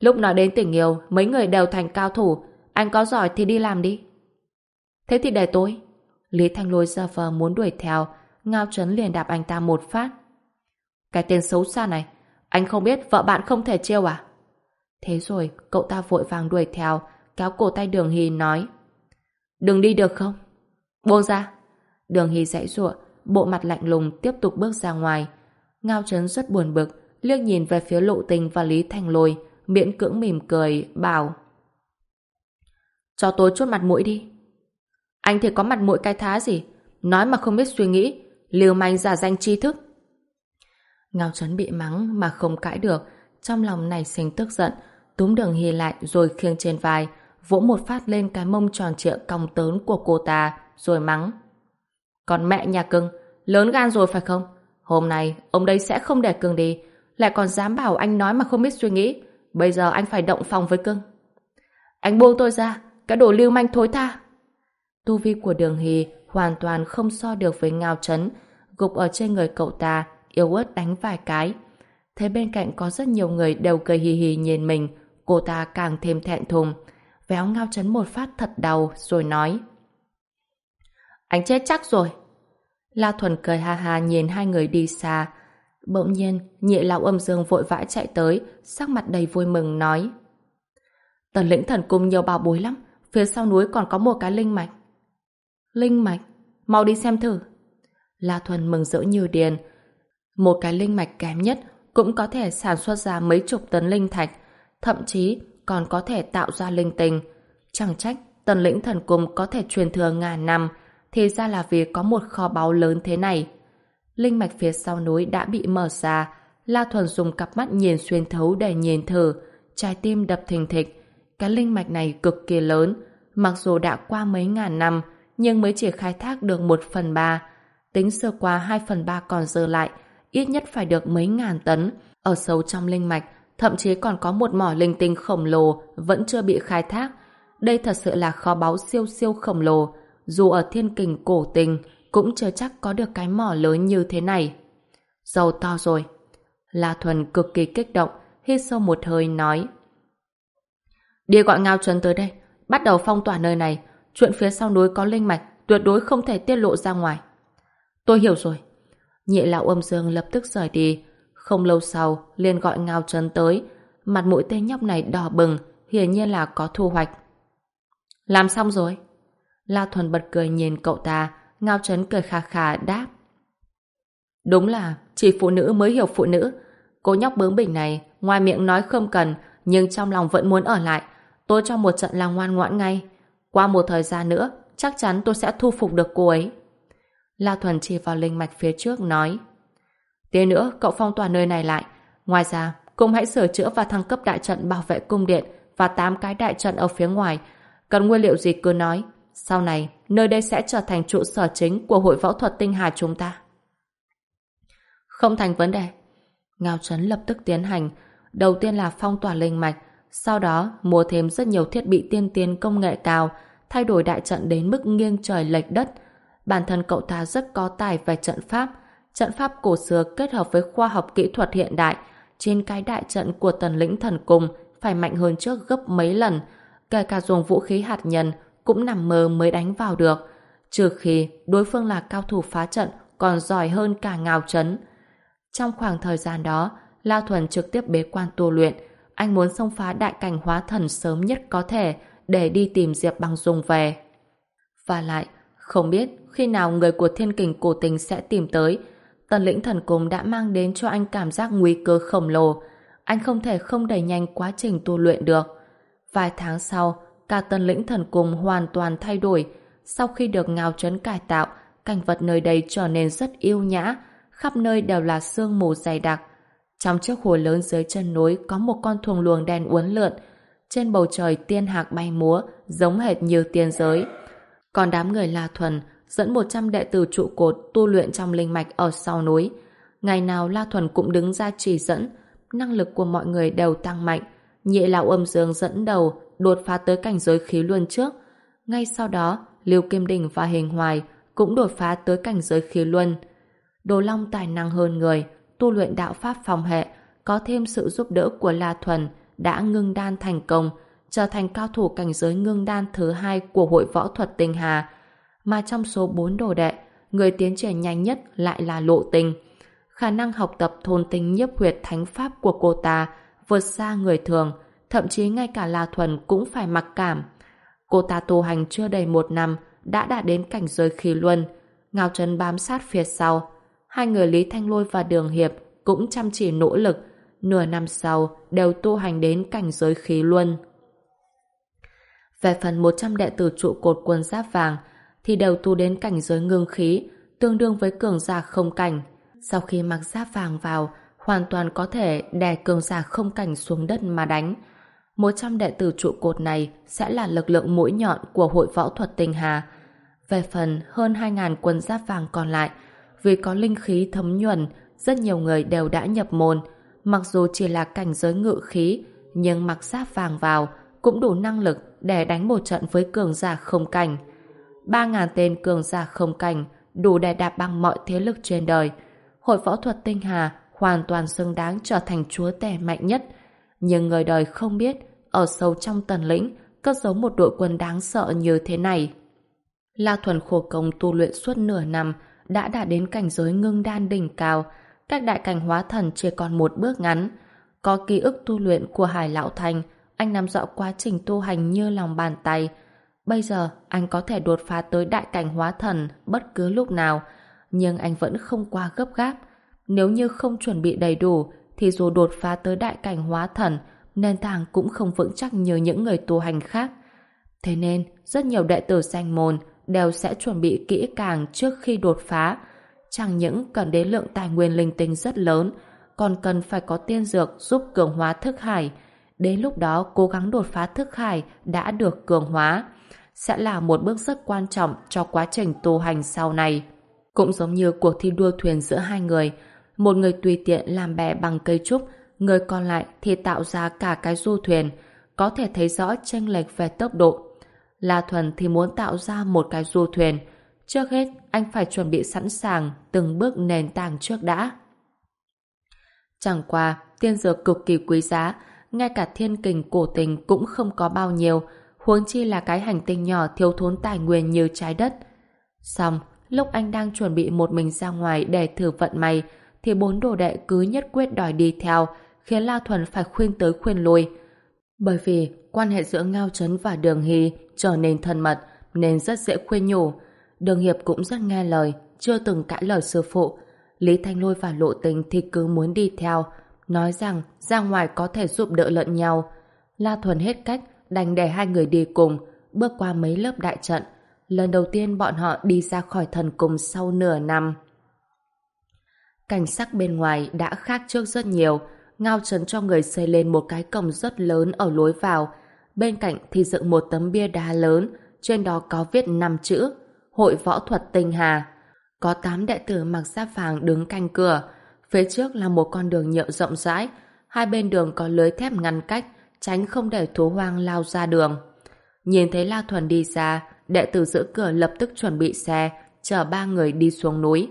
Speaker 1: Lúc nói đến tình yêu, mấy người đều thành cao thủ. Anh có giỏi thì đi làm đi. Thế thì để tôi. Lý Thanh Lôi ra vờ muốn đuổi theo, Ngao Trấn liền đạp anh ta một phát. Cái tên xấu xa này, anh không biết vợ bạn không thể trêu à? Thế rồi, cậu ta vội vàng đuổi theo, kéo cổ tay Đường Hy nói. Đừng đi được không? Buông ra. Đường Hy dãy ruộng, bộ mặt lạnh lùng tiếp tục bước ra ngoài. Ngao Trấn rất buồn bực, liếc nhìn về phía lộ tình và Lý Thanh Lôi, miễn cưỡng mỉm cười, bảo. Cho tôi chút mặt mũi đi. Anh thì có mặt mũi cái thá gì? Nói mà không biết suy nghĩ, liều manh giả danh tri thức. Ngao Trấn bị mắng mà không cãi được, trong lòng này sinh tức giận, túm đường Hy lại rồi khiêng trên vai, vỗ một phát lên cái mông tròn trịa còng tớn của cô ta, rồi mắng. Còn mẹ nhà cưng, lớn gan rồi phải không? Hôm nay, ông đây sẽ không để cưng đi, lại còn dám bảo anh nói mà không biết suy nghĩ. Bây giờ anh phải động phòng với cưng. Anh buông tôi ra, cái đồ lưu manh thối tha. Tu vi của đường hì hoàn toàn không so được với ngao chấn, gục ở trên người cậu ta, yếu ớt đánh vài cái. Thấy bên cạnh có rất nhiều người đều cười hì hì nhìn mình, cô ta càng thêm thẹn thùng. Véo ngao chấn một phát thật đau, rồi nói. Anh chết chắc rồi. La Thuần cười ha ha nhìn hai người đi xa. Bỗng nhiên, nhị lão âm dương vội vã chạy tới, sắc mặt đầy vui mừng nói. Tần lĩnh thần cung nhiều bảo bối lắm, phía sau núi còn có một cái linh mạch. Linh mạch, mau đi xem thử. La Thuần mừng rỡ như điền. Một cái linh mạch kém nhất cũng có thể sản xuất ra mấy chục tấn linh thạch, thậm chí còn có thể tạo ra linh tình. Chẳng trách tần lĩnh thần cung có thể truyền thừa ngàn năm, thì ra là vì có một kho báu lớn thế này. Linh mạch phía sau núi đã bị mở ra, La Thuần dùng cặp mắt nhìn xuyên thấu để nhìn thử, trái tim đập thình thịch. Cái linh mạch này cực kỳ lớn, mặc dù đã qua mấy ngàn năm, nhưng mới chỉ khai thác được một phần ba. Tính sơ qua hai phần ba còn dư lại, ít nhất phải được mấy ngàn tấn. Ở sâu trong linh mạch, thậm chí còn có một mỏ linh tinh khổng lồ vẫn chưa bị khai thác. Đây thật sự là kho báu siêu siêu khổng lồ, dù ở thiên kình cổ tình cũng chưa chắc có được cái mỏ lớn như thế này. Giàu to rồi. La Thuần cực kỳ kích động, hít sâu một hơi nói. Đi gọi Ngao Trấn tới đây, bắt đầu phong tỏa nơi này, chuyện phía sau núi có linh mạch tuyệt đối không thể tiết lộ ra ngoài. Tôi hiểu rồi. Nhị lão âm dương lập tức rời đi. Không lâu sau, liền gọi Ngao Trấn tới. Mặt mũi tên nhóc này đỏ bừng, hiển nhiên là có thu hoạch. Làm xong rồi. La Thuần bật cười nhìn cậu ta, Ngao Trấn cười khà khà đáp. Đúng là chỉ phụ nữ mới hiểu phụ nữ. Cô nhóc bướng bỉnh này, ngoài miệng nói không cần, nhưng trong lòng vẫn muốn ở lại. Tôi cho một trận là ngoan ngoãn ngay. Qua một thời gian nữa, chắc chắn tôi sẽ thu phục được cô ấy. La Thuần chỉ vào linh mạch phía trước nói Tiếp nữa, cậu phong tỏa nơi này lại. Ngoài ra, cũng hãy sửa chữa và thăng cấp đại trận bảo vệ cung điện và tám cái đại trận ở phía ngoài. Cần nguyên liệu gì cứ nói. Sau này, nơi đây sẽ trở thành trụ sở chính của hội võ thuật tinh hà chúng ta. Không thành vấn đề. Ngao Trấn lập tức tiến hành. Đầu tiên là phong tỏa linh mạch, sau đó mua thêm rất nhiều thiết bị tiên tiến công nghệ cao, thay đổi đại trận đến mức nghiêng trời lệch đất. Bản thân cậu ta rất có tài về trận pháp, trận pháp cổ xưa kết hợp với khoa học kỹ thuật hiện đại, trên cái đại trận của tần lĩnh thần cùng phải mạnh hơn trước gấp mấy lần, kể cả dùng vũ khí hạt nhân cũng nằm mơ mới đánh vào được, trừ khi đối phương là cao thủ phá trận còn giỏi hơn cả ngào chấn. Trong khoảng thời gian đó, La Thuần trực tiếp bế quan tu luyện, anh muốn xông phá đại cảnh hóa thần sớm nhất có thể để đi tìm Diệp Băng Dung về. Và lại, không biết khi nào người của thiên kình cổ tình sẽ tìm tới, tần lĩnh thần cung đã mang đến cho anh cảm giác nguy cơ khổng lồ. Anh không thể không đẩy nhanh quá trình tu luyện được. Vài tháng sau, cả tần lĩnh thần cung hoàn toàn thay đổi. Sau khi được ngao trấn cải tạo, cảnh vật nơi đây trở nên rất yêu nhã, khắp nơi đều là sương mù dày đặc. Trong chiếc hồ lớn dưới chân núi có một con thuồng luồng đen uốn lượn, trên bầu trời tiên hạc bay múa, giống hệt như tiên giới. Còn đám người La Thuần dẫn 100 đệ tử trụ cột tu luyện trong linh mạch ở sau núi. Ngày nào La Thuần cũng đứng ra chỉ dẫn, năng lực của mọi người đều tăng mạnh. Nhị lão âm dương dẫn đầu, đột phá tới cảnh giới khí luân trước. Ngay sau đó, Liêu Kim Đình và Hình Hoài cũng đột phá tới cảnh giới khí luân. Đồ Long tài năng hơn người, tu luyện đạo pháp phòng hệ, có thêm sự giúp đỡ của La Thuần, đã ngưng đan thành công, trở thành cao thủ cảnh giới ngưng đan thứ hai của hội võ thuật tinh hà. Mà trong số bốn đồ đệ, người tiến triển nhanh nhất lại là lộ tình. Khả năng học tập thôn tinh nhiếp huyệt thánh pháp của cô ta vượt xa người thường, thậm chí ngay cả La Thuần cũng phải mặc cảm. Cô ta tu hành chưa đầy một năm, đã đạt đến cảnh giới khí luân. Ngao Trấn bám sát phía sau. Hai người Lý Thanh Lôi và Đường Hiệp cũng chăm chỉ nỗ lực, nửa năm sau đều tu hành đến cảnh giới khí luân. Về phần 100 đệ tử trụ cột quân giáp vàng thì đều tu đến cảnh giới ngưng khí, tương đương với cường giả không cảnh. Sau khi mặc giáp vàng vào, hoàn toàn có thể đè cường giả không cảnh xuống đất mà đánh. 100 đệ tử trụ cột này sẽ là lực lượng mũi nhọn của hội võ thuật tinh hà. Về phần hơn 2.000 quân giáp vàng còn lại, vì có linh khí thấm nhuần, rất nhiều người đều đã nhập môn, mặc dù chỉ là cảnh giới ngự khí, nhưng mặc giáp vàng vào cũng đủ năng lực để đánh một trận với cường giả không cảnh. 3.000 tên cường giả không cảnh đủ để đạp bằng mọi thế lực trên đời. Hội võ thuật tinh hà hoàn toàn xứng đáng trở thành chúa tể mạnh nhất. Nhưng người đời không biết, ở sâu trong tần lĩnh, cất giấu một đội quân đáng sợ như thế này. La Thuần khổ công tu luyện suốt nửa năm, đã đạt đến cảnh giới ngưng đan đỉnh cao, cách đại cảnh hóa thần chỉ còn một bước ngắn. Có ký ức tu luyện của Hải Lão Thành, anh nắm rõ quá trình tu hành như lòng bàn tay. Bây giờ, anh có thể đột phá tới đại cảnh hóa thần bất cứ lúc nào, nhưng anh vẫn không qua gấp gáp. Nếu như không chuẩn bị đầy đủ, thì dù đột phá tới đại cảnh hóa thần, nền tảng cũng không vững chắc như những người tu hành khác. Thế nên, rất nhiều đệ tử danh môn đều sẽ chuẩn bị kỹ càng trước khi đột phá, chẳng những cần đến lượng tài nguyên linh tinh rất lớn, còn cần phải có tiên dược giúp cường hóa thức hải. Đến lúc đó cố gắng đột phá thức hải đã được cường hóa, sẽ là một bước rất quan trọng cho quá trình tu hành sau này. Cũng giống như cuộc thi đua thuyền giữa hai người, một người tùy tiện làm bè bằng cây trúc, người còn lại thì tạo ra cả cái du thuyền, có thể thấy rõ chênh lệch về tốc độ. La Thuần thì muốn tạo ra một cái du thuyền, Trước hết, anh phải chuẩn bị sẵn sàng từng bước nền tảng trước đã. Chẳng qua, tiên dược cực kỳ quý giá, ngay cả thiên kình cổ tình cũng không có bao nhiêu, huống chi là cái hành tinh nhỏ thiếu thốn tài nguyên như trái đất. Xong, lúc anh đang chuẩn bị một mình ra ngoài để thử vận may, thì bốn đồ đệ cứ nhất quyết đòi đi theo, khiến La Thuần phải khuyên tới khuyên lui. Bởi vì quan hệ giữa Ngao Trấn và Đường Hy trở nên thân mật, nên rất dễ khuyên nhủ. Đường Hiệp cũng rất nghe lời, chưa từng cãi lời sư phụ. Lý Thanh Lôi và Lộ Tình thì cứ muốn đi theo, nói rằng ra ngoài có thể giúp đỡ lẫn nhau. La Thuần hết cách, đành để hai người đi cùng, bước qua mấy lớp đại trận. Lần đầu tiên bọn họ đi ra khỏi thần cung sau nửa năm. Cảnh sắc bên ngoài đã khác trước rất nhiều, Ngao Trấn cho người xây lên một cái cổng rất lớn ở lối vào. Bên cạnh thì dựng một tấm bia đá lớn, trên đó có viết năm chữ Hội Võ Thuật Tinh Hà. Có tám đệ tử mặc giáp vàng đứng canh cửa. Phía trước là một con đường nhựa rộng rãi, hai bên đường có lưới thép ngăn cách, tránh không để thú hoang lao ra đường. Nhìn thấy La Thuần đi ra, đệ tử giữ cửa lập tức chuẩn bị xe, chở ba người đi xuống núi.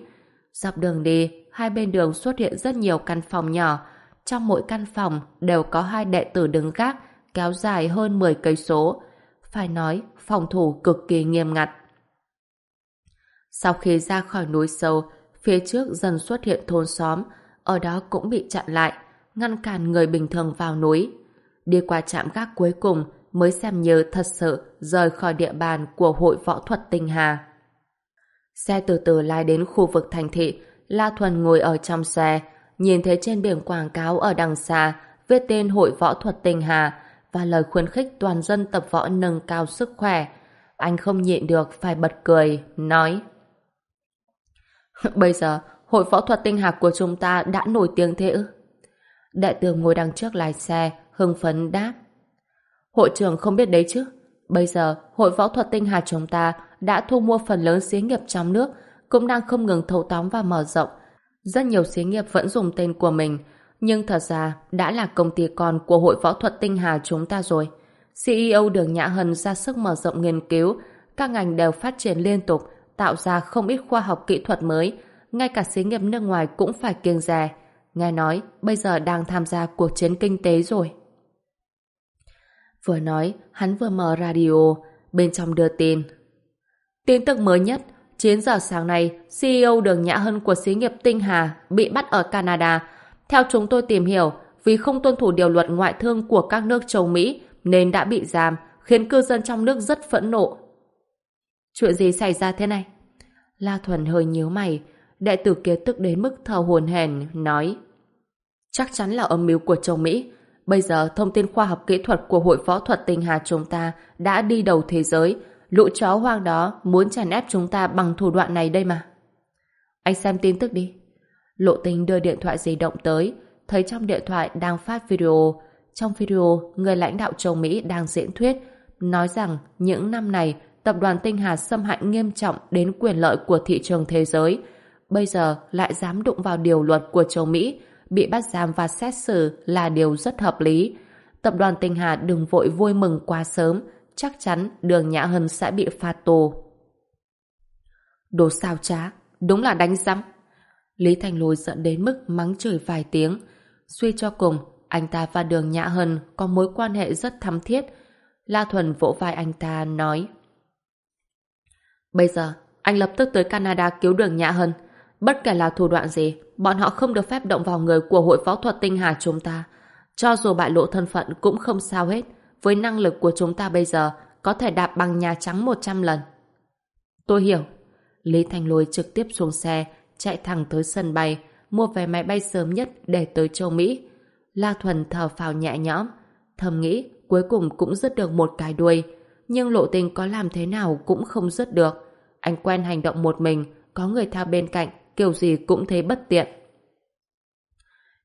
Speaker 1: Dọc đường đi, hai bên đường xuất hiện rất nhiều căn phòng nhỏ, trong mỗi căn phòng đều có hai đệ tử đứng gác kéo dài hơn 10 cây số. Phải nói, phòng thủ cực kỳ nghiêm ngặt. Sau khi ra khỏi núi sâu, phía trước dần xuất hiện thôn xóm, ở đó cũng bị chặn lại, ngăn cản người bình thường vào núi. Đi qua trạm gác cuối cùng mới xem như thật sự rời khỏi địa bàn của hội võ thuật tinh hà. Xe từ từ lai đến khu vực thành thị, La Thuần ngồi ở trong xe, nhìn thấy trên biển quảng cáo ở đằng xa viết tên Hội Võ Thuật Tinh Hà và lời khuyến khích toàn dân tập võ nâng cao sức khỏe. Anh không nhịn được phải bật cười, nói Bây giờ, Hội Võ Thuật Tinh Hà của chúng ta đã nổi tiếng thế ư? Đại tướng ngồi đằng trước lái xe, hưng phấn đáp Hội trưởng không biết đấy chứ. Bây giờ, Hội Võ Thuật Tinh Hà chúng ta đã thu mua phần lớn xí nghiệp trong nước, cũng đang không ngừng thâu tóm và mở rộng, rất nhiều xí nghiệp vẫn dùng tên của mình, nhưng thật ra đã là công ty con của Hội Võ thuật Tinh Hà chúng ta rồi. CEO Đường Nhã Hân ra sức mở rộng nghiên cứu, các ngành đều phát triển liên tục, tạo ra không ít khoa học kỹ thuật mới, ngay cả xí nghiệp nước ngoài cũng phải kiêng dè. Nghe nói, bây giờ đang tham gia cuộc chiến kinh tế rồi. Vừa nói, hắn vừa mở radio, bên trong đưa tin. Tin tức mới nhất, 9 giờ sáng nay, CEO Đường Nhã Hân của xí nghiệp Tinh Hà bị bắt ở Canada. Theo chúng tôi tìm hiểu, vì không tuân thủ điều luật ngoại thương của các nước châu Mỹ nên đã bị giam, khiến cư dân trong nước rất phẫn nộ. Chuyện gì xảy ra thế này? La Thuần hơi nhíu mày, đệ tử kia tức đến mức thờ hồn hển nói Chắc chắn là âm mưu của châu Mỹ. Bây giờ thông tin khoa học kỹ thuật của Hội Võ thuật Tinh Hà chúng ta đã đi đầu thế giới, Lũ chó hoang đó muốn chèn ép chúng ta bằng thủ đoạn này đây mà. Anh xem tin tức đi. Lộ tình đưa điện thoại di động tới, thấy trong điện thoại đang phát video. Trong video, người lãnh đạo châu Mỹ đang diễn thuyết, nói rằng những năm này tập đoàn Tinh Hà xâm hại nghiêm trọng đến quyền lợi của thị trường thế giới. Bây giờ lại dám đụng vào điều luật của châu Mỹ, bị bắt giam và xét xử là điều rất hợp lý. Tập đoàn Tinh Hà đừng vội vui mừng quá sớm, chắc chắn đường Nhã Hân sẽ bị phạt tù. Đồ sao trá, đúng là đánh rắm. Lý Thành Lôi giận đến mức mắng chửi vài tiếng. Suy cho cùng, anh ta và đường Nhã Hân có mối quan hệ rất thắm thiết. La Thuần vỗ vai anh ta nói Bây giờ, anh lập tức tới Canada cứu đường Nhã Hân. Bất kể là thủ đoạn gì, bọn họ không được phép động vào người của hội võ thuật tinh hà chúng ta. Cho dù bại lộ thân phận cũng không sao hết với năng lực của chúng ta bây giờ có thể đạp bằng Nhà Trắng 100 lần. Tôi hiểu. Lý Thành Lôi trực tiếp xuống xe, chạy thẳng tới sân bay, mua vé máy bay sớm nhất để tới châu Mỹ. La Thuần thở phào nhẹ nhõm, thầm nghĩ cuối cùng cũng dứt được một cái đuôi. Nhưng lộ tình có làm thế nào cũng không dứt được. Anh quen hành động một mình, có người theo bên cạnh, kiểu gì cũng thấy bất tiện.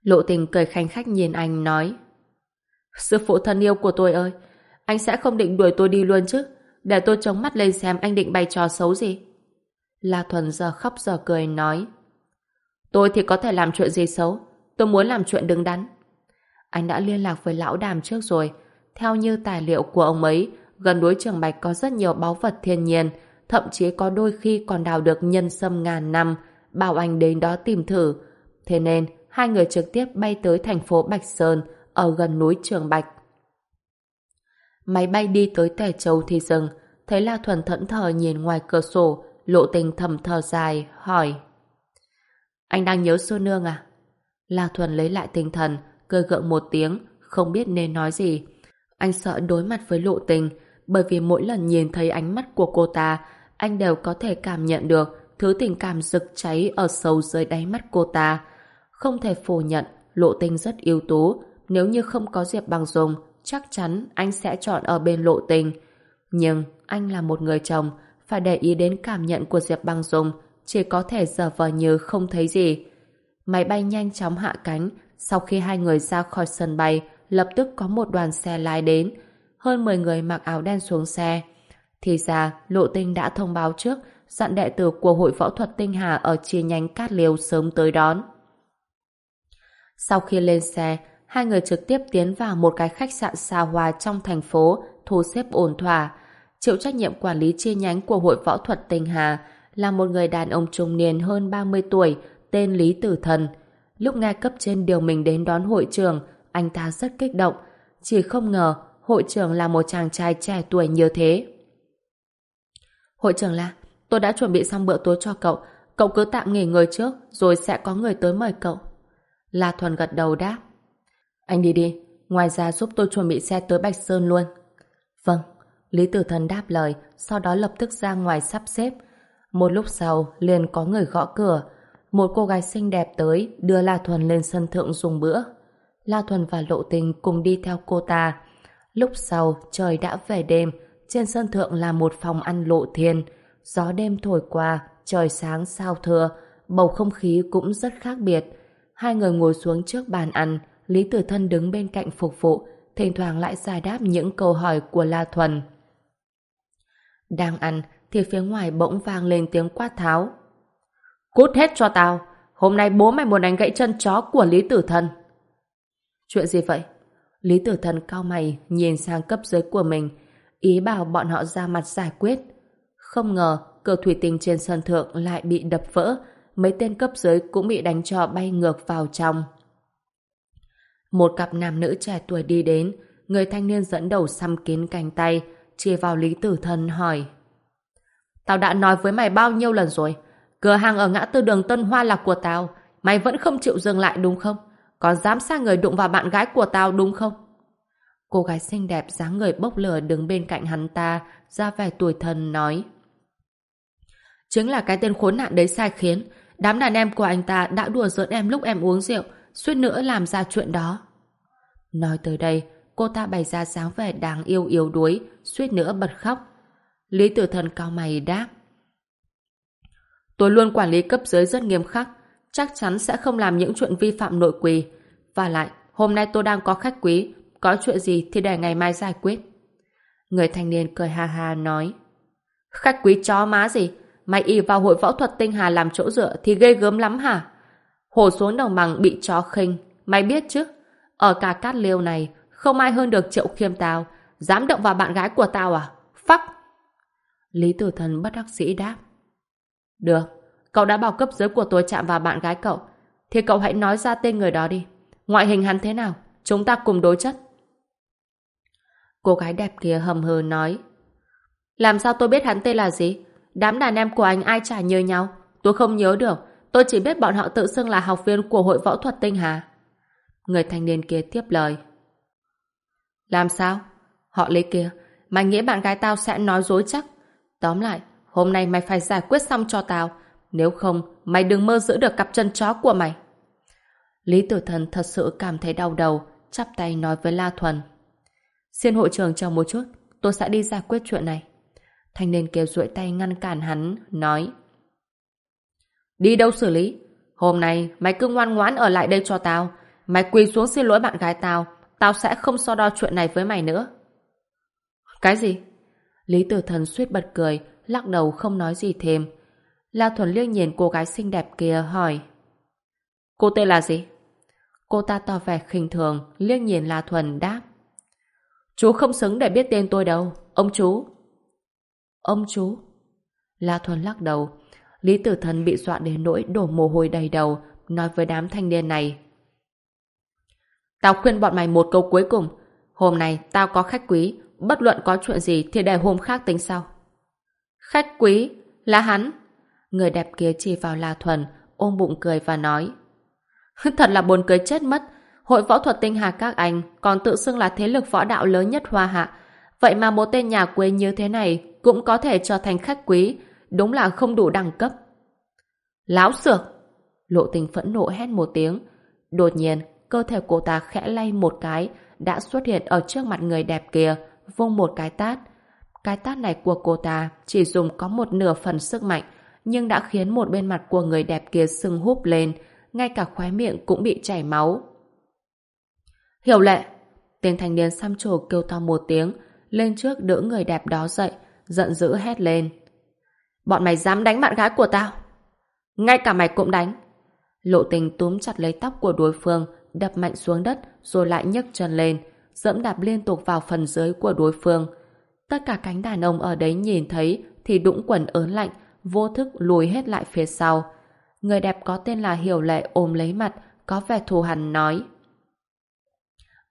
Speaker 1: Lộ tình cười khanh khách nhìn anh nói Sư phụ thân yêu của tôi ơi, anh sẽ không định đuổi tôi đi luôn chứ, để tôi chống mắt lên xem anh định bày trò xấu gì. La Thuần giờ khóc giờ cười nói, tôi thì có thể làm chuyện gì xấu, tôi muốn làm chuyện đứng đắn. Anh đã liên lạc với lão đàm trước rồi, theo như tài liệu của ông ấy, gần núi Trường Bạch có rất nhiều báu vật thiên nhiên, thậm chí có đôi khi còn đào được nhân sâm ngàn năm, bảo anh đến đó tìm thử. Thế nên, hai người trực tiếp bay tới thành phố Bạch Sơn, ở gần núi Trường Bạch. Máy bay đi tới Tẻ Châu thì dừng, thấy La Thuần thẫn thờ nhìn ngoài cửa sổ, lộ tình thầm thờ dài, hỏi. Anh đang nhớ sư Nương à? La Thuần lấy lại tinh thần, cười gượng một tiếng, không biết nên nói gì. Anh sợ đối mặt với lộ tình, bởi vì mỗi lần nhìn thấy ánh mắt của cô ta, anh đều có thể cảm nhận được thứ tình cảm rực cháy ở sâu dưới đáy mắt cô ta. Không thể phủ nhận, lộ tình rất yếu tố nếu như không có Diệp Bằng dùng chắc chắn anh sẽ chọn ở bên lộ tình. Nhưng anh là một người chồng, phải để ý đến cảm nhận của Diệp bằng dùng chỉ có thể giờ vờ như không thấy gì. Máy bay nhanh chóng hạ cánh, sau khi hai người ra khỏi sân bay, lập tức có một đoàn xe lái đến. Hơn 10 người mặc áo đen xuống xe. Thì ra, Lộ Tinh đã thông báo trước, dặn đệ tử của Hội Võ thuật Tinh Hà ở chi nhánh Cát Liêu sớm tới đón. Sau khi lên xe, hai người trực tiếp tiến vào một cái khách sạn xa hoa trong thành phố, thu xếp ổn thỏa. Chịu trách nhiệm quản lý chi nhánh của Hội Võ thuật Tinh Hà là một người đàn ông trung niên hơn 30 tuổi, tên Lý Tử Thần. Lúc nghe cấp trên điều mình đến đón hội trưởng, anh ta rất kích động. Chỉ không ngờ hội trưởng là một chàng trai trẻ tuổi như thế. Hội trưởng là, tôi đã chuẩn bị xong bữa tối cho cậu. Cậu cứ tạm nghỉ ngơi trước, rồi sẽ có người tới mời cậu. La Thuần gật đầu đáp. Anh đi đi, ngoài ra giúp tôi chuẩn bị xe tới Bạch Sơn luôn. Vâng, Lý Tử Thần đáp lời, sau đó lập tức ra ngoài sắp xếp. Một lúc sau, liền có người gõ cửa. Một cô gái xinh đẹp tới, đưa La Thuần lên sân thượng dùng bữa. La Thuần và Lộ Tình cùng đi theo cô ta. Lúc sau, trời đã về đêm, trên sân thượng là một phòng ăn lộ thiên. Gió đêm thổi qua, trời sáng sao thưa, bầu không khí cũng rất khác biệt. Hai người ngồi xuống trước bàn ăn, Lý Tử Thân đứng bên cạnh phục vụ, thỉnh thoảng lại giải đáp những câu hỏi của La Thuần. Đang ăn, thì phía ngoài bỗng vang lên tiếng quát tháo. Cút hết cho tao! Hôm nay bố mày muốn đánh gãy chân chó của Lý Tử Thân. Chuyện gì vậy? Lý Tử Thần cao mày nhìn sang cấp dưới của mình, ý bảo bọn họ ra mặt giải quyết. Không ngờ, cửa thủy tinh trên sân thượng lại bị đập vỡ, mấy tên cấp dưới cũng bị đánh cho bay ngược vào trong. Một cặp nam nữ trẻ tuổi đi đến, người thanh niên dẫn đầu xăm kín cánh tay, chia vào Lý Tử Thần hỏi. Tao đã nói với mày bao nhiêu lần rồi, cửa hàng ở ngã tư đường Tân Hoa là của tao, mày vẫn không chịu dừng lại đúng không? Còn dám xa người đụng vào bạn gái của tao đúng không? Cô gái xinh đẹp dáng người bốc lửa đứng bên cạnh hắn ta, ra vẻ tuổi thần nói. Chính là cái tên khốn nạn đấy sai khiến. Đám đàn em của anh ta đã đùa giỡn em lúc em uống rượu, suýt nữa làm ra chuyện đó. Nói tới đây, cô ta bày ra dáng vẻ đáng yêu yếu đuối, suýt nữa bật khóc. Lý tử thần cao mày đáp. Tôi luôn quản lý cấp dưới rất nghiêm khắc, chắc chắn sẽ không làm những chuyện vi phạm nội quy. Và lại, hôm nay tôi đang có khách quý, có chuyện gì thì để ngày mai giải quyết. Người thanh niên cười ha ha nói. Khách quý chó má gì? Mày y vào hội võ thuật tinh hà làm chỗ dựa thì ghê gớm lắm hả? Hổ xuống đồng bằng bị chó khinh, mày biết chứ? Ở cả cát liêu này, không ai hơn được triệu khiêm tao. Dám động vào bạn gái của tao à? Phắc! Lý Tử Thần bất đắc dĩ đáp. Được, cậu đã bảo cấp dưới của tôi chạm vào bạn gái cậu, thì cậu hãy nói ra tên người đó đi. Ngoại hình hắn thế nào? Chúng ta cùng đối chất. Cô gái đẹp kia hầm hờ nói. Làm sao tôi biết hắn tên là gì? Đám đàn em của anh ai trả như nhau? Tôi không nhớ được. Tôi chỉ biết bọn họ tự xưng là học viên của hội võ thuật tinh hà. Người thanh niên kia tiếp lời. Làm sao? Họ lấy kia. Mày nghĩ bạn gái tao sẽ nói dối chắc? Tóm lại, hôm nay mày phải giải quyết xong cho tao. Nếu không, mày đừng mơ giữ được cặp chân chó của mày. Lý Tử Thần thật sự cảm thấy đau đầu, chắp tay nói với La Thuần. Xin hội trưởng chờ một chút, tôi sẽ đi giải quyết chuyện này. Thanh niên kia duỗi tay ngăn cản hắn, nói Đi đâu xử lý? Hôm nay mày cứ ngoan ngoãn ở lại đây cho tao. Mày quỳ xuống xin lỗi bạn gái tao, tao sẽ không so đo chuyện này với mày nữa. Cái gì? Lý Tử Thần suýt bật cười, lắc đầu không nói gì thêm. La Thuần liếc nhìn cô gái xinh đẹp kia hỏi Cô tên là gì? Cô ta tỏ vẻ khinh thường, liếc nhìn La Thuần đáp Chú không xứng để biết tên tôi đâu, ông chú. Ông chú? La Thuần lắc đầu. Lý Tử Thần bị dọa đến nỗi đổ mồ hôi đầy đầu, nói với đám thanh niên này. Tao khuyên bọn mày một câu cuối cùng. Hôm nay tao có khách quý, bất luận có chuyện gì thì để hôm khác tính sau. Khách quý? Là hắn? Người đẹp kia chỉ vào La Thuần, ôm bụng cười và nói. [laughs] Thật là buồn cười chết mất. Hội võ thuật tinh hà các anh còn tự xưng là thế lực võ đạo lớn nhất Hoa Hạ. Vậy mà một tên nhà quê như thế này cũng có thể trở thành khách quý, đúng là không đủ đẳng cấp. Láo xược! Lộ tình phẫn nộ hét một tiếng. Đột nhiên, cơ thể cô ta khẽ lay một cái, đã xuất hiện ở trước mặt người đẹp kia, vung một cái tát. Cái tát này của cô ta chỉ dùng có một nửa phần sức mạnh, nhưng đã khiến một bên mặt của người đẹp kia sưng húp lên, ngay cả khóe miệng cũng bị chảy máu. Hiểu lệ! Tên thanh niên xăm trổ kêu to một tiếng, lên trước đỡ người đẹp đó dậy, giận dữ hét lên. Bọn mày dám đánh bạn gái của tao? Ngay cả mày cũng đánh. Lộ tình túm chặt lấy tóc của đối phương, đập mạnh xuống đất rồi lại nhấc chân lên, dẫm đạp liên tục vào phần dưới của đối phương. Tất cả cánh đàn ông ở đấy nhìn thấy thì đũng quần ớn lạnh, vô thức lùi hết lại phía sau. Người đẹp có tên là Hiểu Lệ ôm lấy mặt, có vẻ thù hằn nói.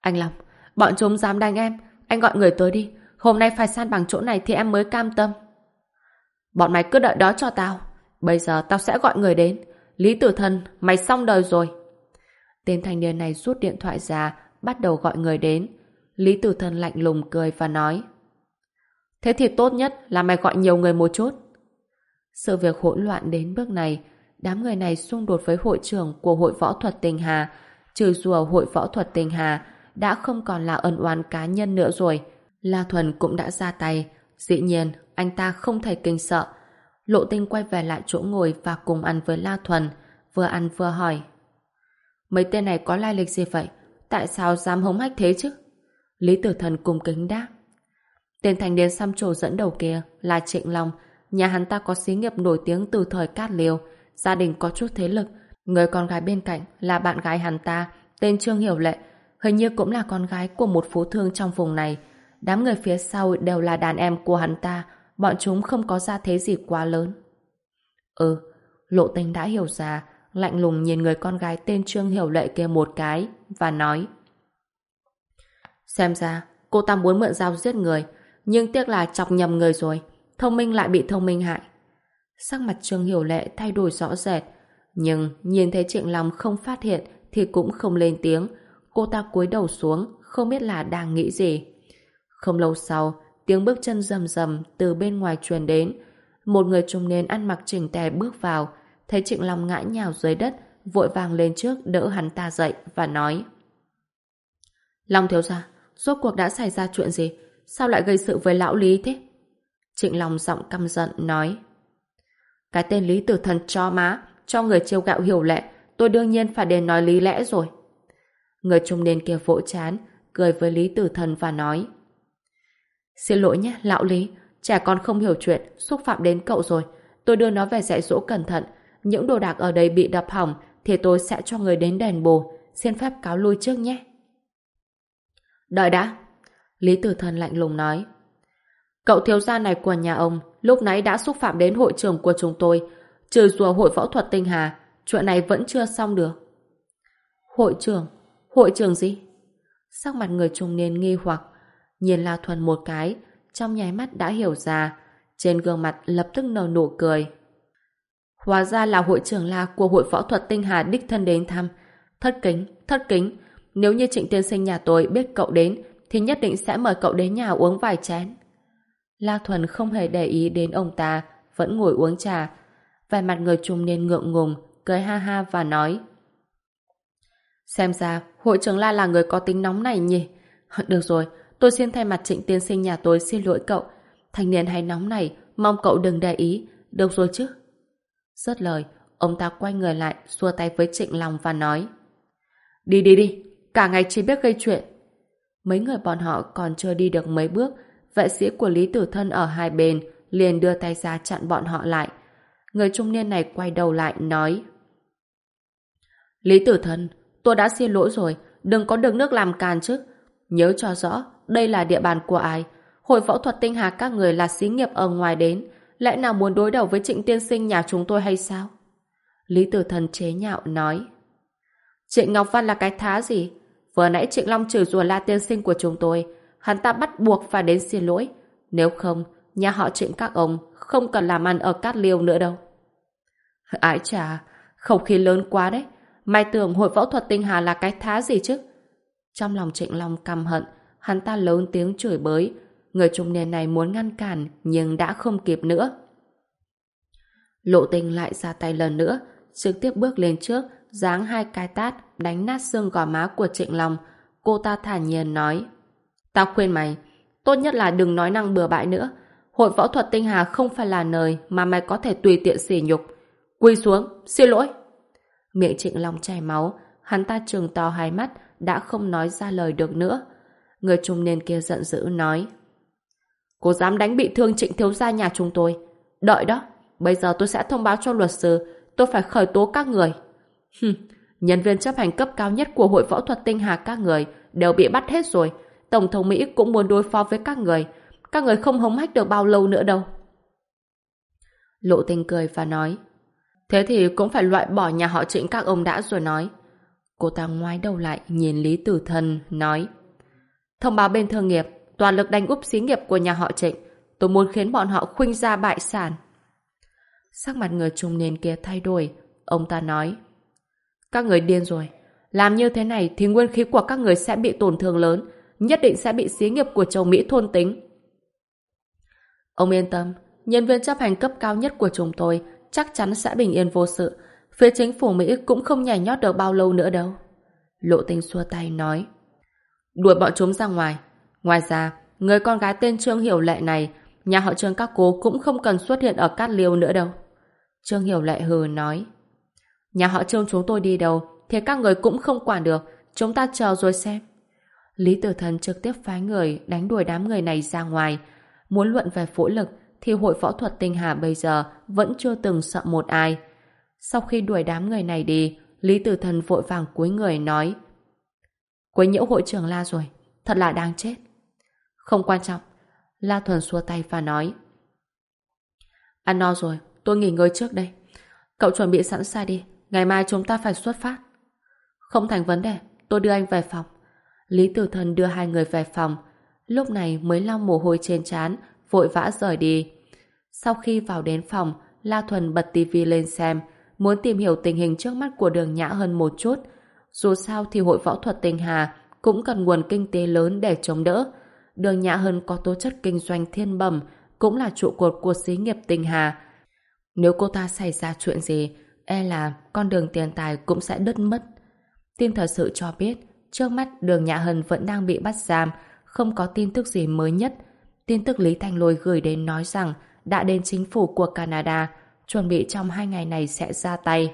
Speaker 1: Anh Long, bọn chúng dám đánh em, anh gọi người tới đi. Hôm nay phải san bằng chỗ này thì em mới cam tâm. Bọn mày cứ đợi đó cho tao. Bây giờ tao sẽ gọi người đến. Lý Tử Thần, mày xong đời rồi. Tên thanh niên này rút điện thoại ra, bắt đầu gọi người đến. Lý Tử Thần lạnh lùng cười và nói Thế thì tốt nhất là mày gọi nhiều người một chút. Sự việc hỗn loạn đến bước này, đám người này xung đột với hội trưởng của hội võ thuật Tình Hà, trừ rùa hội võ thuật Tình Hà đã không còn là ân oán cá nhân nữa rồi. La Thuần cũng đã ra tay. Dĩ nhiên, anh ta không thể kinh sợ. Lộ tinh quay về lại chỗ ngồi và cùng ăn với La Thuần, vừa ăn vừa hỏi. Mấy tên này có lai lịch gì vậy? Tại sao dám hống hách thế chứ? Lý Tử Thần cùng kính đáp. Tên thành niên xăm trổ dẫn đầu kia là Trịnh Long. Nhà hắn ta có xí nghiệp nổi tiếng từ thời Cát Liêu. Gia đình có chút thế lực. Người con gái bên cạnh là bạn gái hắn ta, tên Trương Hiểu Lệ. Hình như cũng là con gái của một phú thương trong vùng này. Đám người phía sau đều là đàn em của hắn ta. Bọn chúng không có gia thế gì quá lớn. Ừ, lộ tình đã hiểu ra, lạnh lùng nhìn người con gái tên Trương Hiểu Lệ kia một cái và nói Xem ra, cô ta muốn mượn dao giết người, nhưng tiếc là chọc nhầm người rồi, thông minh lại bị thông minh hại. Sắc mặt Trương Hiểu Lệ thay đổi rõ rệt, nhưng nhìn thấy Trịnh Long không phát hiện thì cũng không lên tiếng. Cô ta cúi đầu xuống, không biết là đang nghĩ gì. Không lâu sau, tiếng bước chân rầm rầm từ bên ngoài truyền đến. Một người trung niên ăn mặc chỉnh tề bước vào, thấy Trịnh Long ngã nhào dưới đất, vội vàng lên trước đỡ hắn ta dậy và nói Long thiếu gia, rốt cuộc đã xảy ra chuyện gì? Sao lại gây sự với lão Lý thế? Trịnh Long giọng căm giận nói Cái tên Lý Tử Thần cho má, cho người chiêu gạo hiểu lệ, tôi đương nhiên phải đến nói lý lẽ rồi. Người trung niên kia vỗ chán, cười với Lý Tử Thần và nói Xin lỗi nhé, lão Lý, trẻ con không hiểu chuyện, xúc phạm đến cậu rồi. Tôi đưa nó về dạy dỗ cẩn thận. Những đồ đạc ở đây bị đập hỏng thì tôi sẽ cho người đến đền bù. Xin phép cáo lui trước nhé. Đợi đã. Lý Tử Thần lạnh lùng nói. Cậu thiếu gia này của nhà ông lúc nãy đã xúc phạm đến hội trưởng của chúng tôi. Trừ rùa hội võ thuật tinh hà, chuyện này vẫn chưa xong được. Hội trưởng? Hội trưởng gì? Sắc mặt người trung niên nghi hoặc, nhìn La Thuần một cái, trong nháy mắt đã hiểu ra, trên gương mặt lập tức nở nụ cười. Hóa ra là hội trưởng La của hội võ thuật tinh hà đích thân đến thăm. Thất kính, thất kính, nếu như trịnh tiên sinh nhà tôi biết cậu đến, thì nhất định sẽ mời cậu đến nhà uống vài chén. La Thuần không hề để ý đến ông ta, vẫn ngồi uống trà. Vài mặt người trung niên ngượng ngùng, cười ha ha và nói Xem ra, hội trưởng La là người có tính nóng này nhỉ? [laughs] Được rồi, tôi xin thay mặt trịnh tiên sinh nhà tôi xin lỗi cậu. Thanh niên hay nóng này, mong cậu đừng để ý. Được rồi chứ? Rất lời, ông ta quay người lại, xua tay với trịnh lòng và nói Đi đi đi, cả ngày chỉ biết gây chuyện. Mấy người bọn họ còn chưa đi được mấy bước, vệ sĩ của Lý Tử Thân ở hai bên liền đưa tay ra chặn bọn họ lại. Người trung niên này quay đầu lại nói Lý Tử Thân, tôi đã xin lỗi rồi, đừng có đường nước làm càn chứ. Nhớ cho rõ, đây là địa bàn của ai. Hội phẫu thuật tinh hà các người là xí nghiệp ở ngoài đến, lẽ nào muốn đối đầu với trịnh tiên sinh nhà chúng tôi hay sao? Lý Tử Thần chế nhạo nói Trịnh Ngọc Văn là cái thá gì? Vừa nãy Trịnh Long chửi rùa la tiên sinh của chúng tôi, hắn ta bắt buộc phải đến xin lỗi. Nếu không, nhà họ Trịnh các ông không cần làm ăn ở Cát Liêu nữa đâu. Ái chà, không khí lớn quá đấy. mai tưởng hội phẫu thuật tinh hà là cái thá gì chứ? Trong lòng Trịnh Long căm hận, hắn ta lớn tiếng chửi bới. Người trung niên này muốn ngăn cản nhưng đã không kịp nữa. Lộ tình lại ra tay lần nữa, trực tiếp bước lên trước, giáng hai cái tát, đánh nát xương gò má của Trịnh Long. Cô ta thản nhiên nói, Tao khuyên mày, tốt nhất là đừng nói năng bừa bãi nữa. Hội võ thuật tinh hà không phải là nơi mà mày có thể tùy tiện xỉ nhục. Quỳ xuống, xin lỗi. Miệng Trịnh Long chảy máu, hắn ta trừng to hai mắt, đã không nói ra lời được nữa. Người trung niên kia giận dữ nói, Cô dám đánh bị thương trịnh thiếu gia nhà chúng tôi. Đợi đó, bây giờ tôi sẽ thông báo cho luật sư, tôi phải khởi tố các người. [laughs] Hừm, nhân viên chấp hành cấp cao nhất của Hội Võ thuật Tinh Hà các người đều bị bắt hết rồi. Tổng thống Mỹ cũng muốn đối phó với các người. Các người không hống hách được bao lâu nữa đâu. Lộ tình cười và nói Thế thì cũng phải loại bỏ nhà họ trịnh các ông đã rồi nói. Cô ta ngoái đầu lại nhìn Lý Tử thần nói Thông báo bên thương nghiệp, toàn lực đánh úp xí nghiệp của nhà họ trịnh. Tôi muốn khiến bọn họ khuynh ra bại sản. Sắc mặt người trung niên kia thay đổi. Ông ta nói, Các người điên rồi. Làm như thế này thì nguyên khí của các người sẽ bị tổn thương lớn. Nhất định sẽ bị xí nghiệp của châu Mỹ thôn tính. Ông yên tâm. Nhân viên chấp hành cấp cao nhất của chúng tôi chắc chắn sẽ bình yên vô sự. Phía chính phủ Mỹ cũng không nhảy nhót được bao lâu nữa đâu. Lộ Tình xua tay nói Đuổi bọn chúng ra ngoài Ngoài ra, người con gái tên Trương Hiểu Lệ này, nhà họ Trương các cô cũng không cần xuất hiện ở Cát Liêu nữa đâu. Trương Hiểu Lệ hừ nói. Nhà họ Trương chúng tôi đi đâu, thì các người cũng không quản được, chúng ta chờ rồi xem. Lý Tử Thần trực tiếp phái người đánh đuổi đám người này ra ngoài. Muốn luận về phỗ lực, thì hội võ thuật tinh hà bây giờ vẫn chưa từng sợ một ai. Sau khi đuổi đám người này đi, Lý Tử Thần vội vàng cúi người nói Quấy nhiễu hội trưởng la rồi, thật là đáng chết. Không quan trọng. La Thuần xua tay và nói Ăn no rồi, tôi nghỉ ngơi trước đây. Cậu chuẩn bị sẵn sàng đi, ngày mai chúng ta phải xuất phát. Không thành vấn đề, tôi đưa anh về phòng. Lý Tử Thần đưa hai người về phòng. Lúc này mới lau mồ hôi trên trán, vội vã rời đi. Sau khi vào đến phòng, La Thuần bật tivi lên xem, muốn tìm hiểu tình hình trước mắt của đường Nhã hơn một chút. Dù sao thì hội võ thuật tình Hà cũng cần nguồn kinh tế lớn để chống đỡ. Đường Nhã Hân có tố chất kinh doanh thiên bẩm, cũng là trụ cột của xí nghiệp Tinh Hà. Nếu cô ta xảy ra chuyện gì, e là con đường tiền tài cũng sẽ đứt mất. Tin thật sự cho biết, trước mắt đường Nhã Hân vẫn đang bị bắt giam, không có tin tức gì mới nhất. Tin tức Lý Thanh Lôi gửi đến nói rằng đã đến chính phủ của Canada, chuẩn bị trong hai ngày này sẽ ra tay.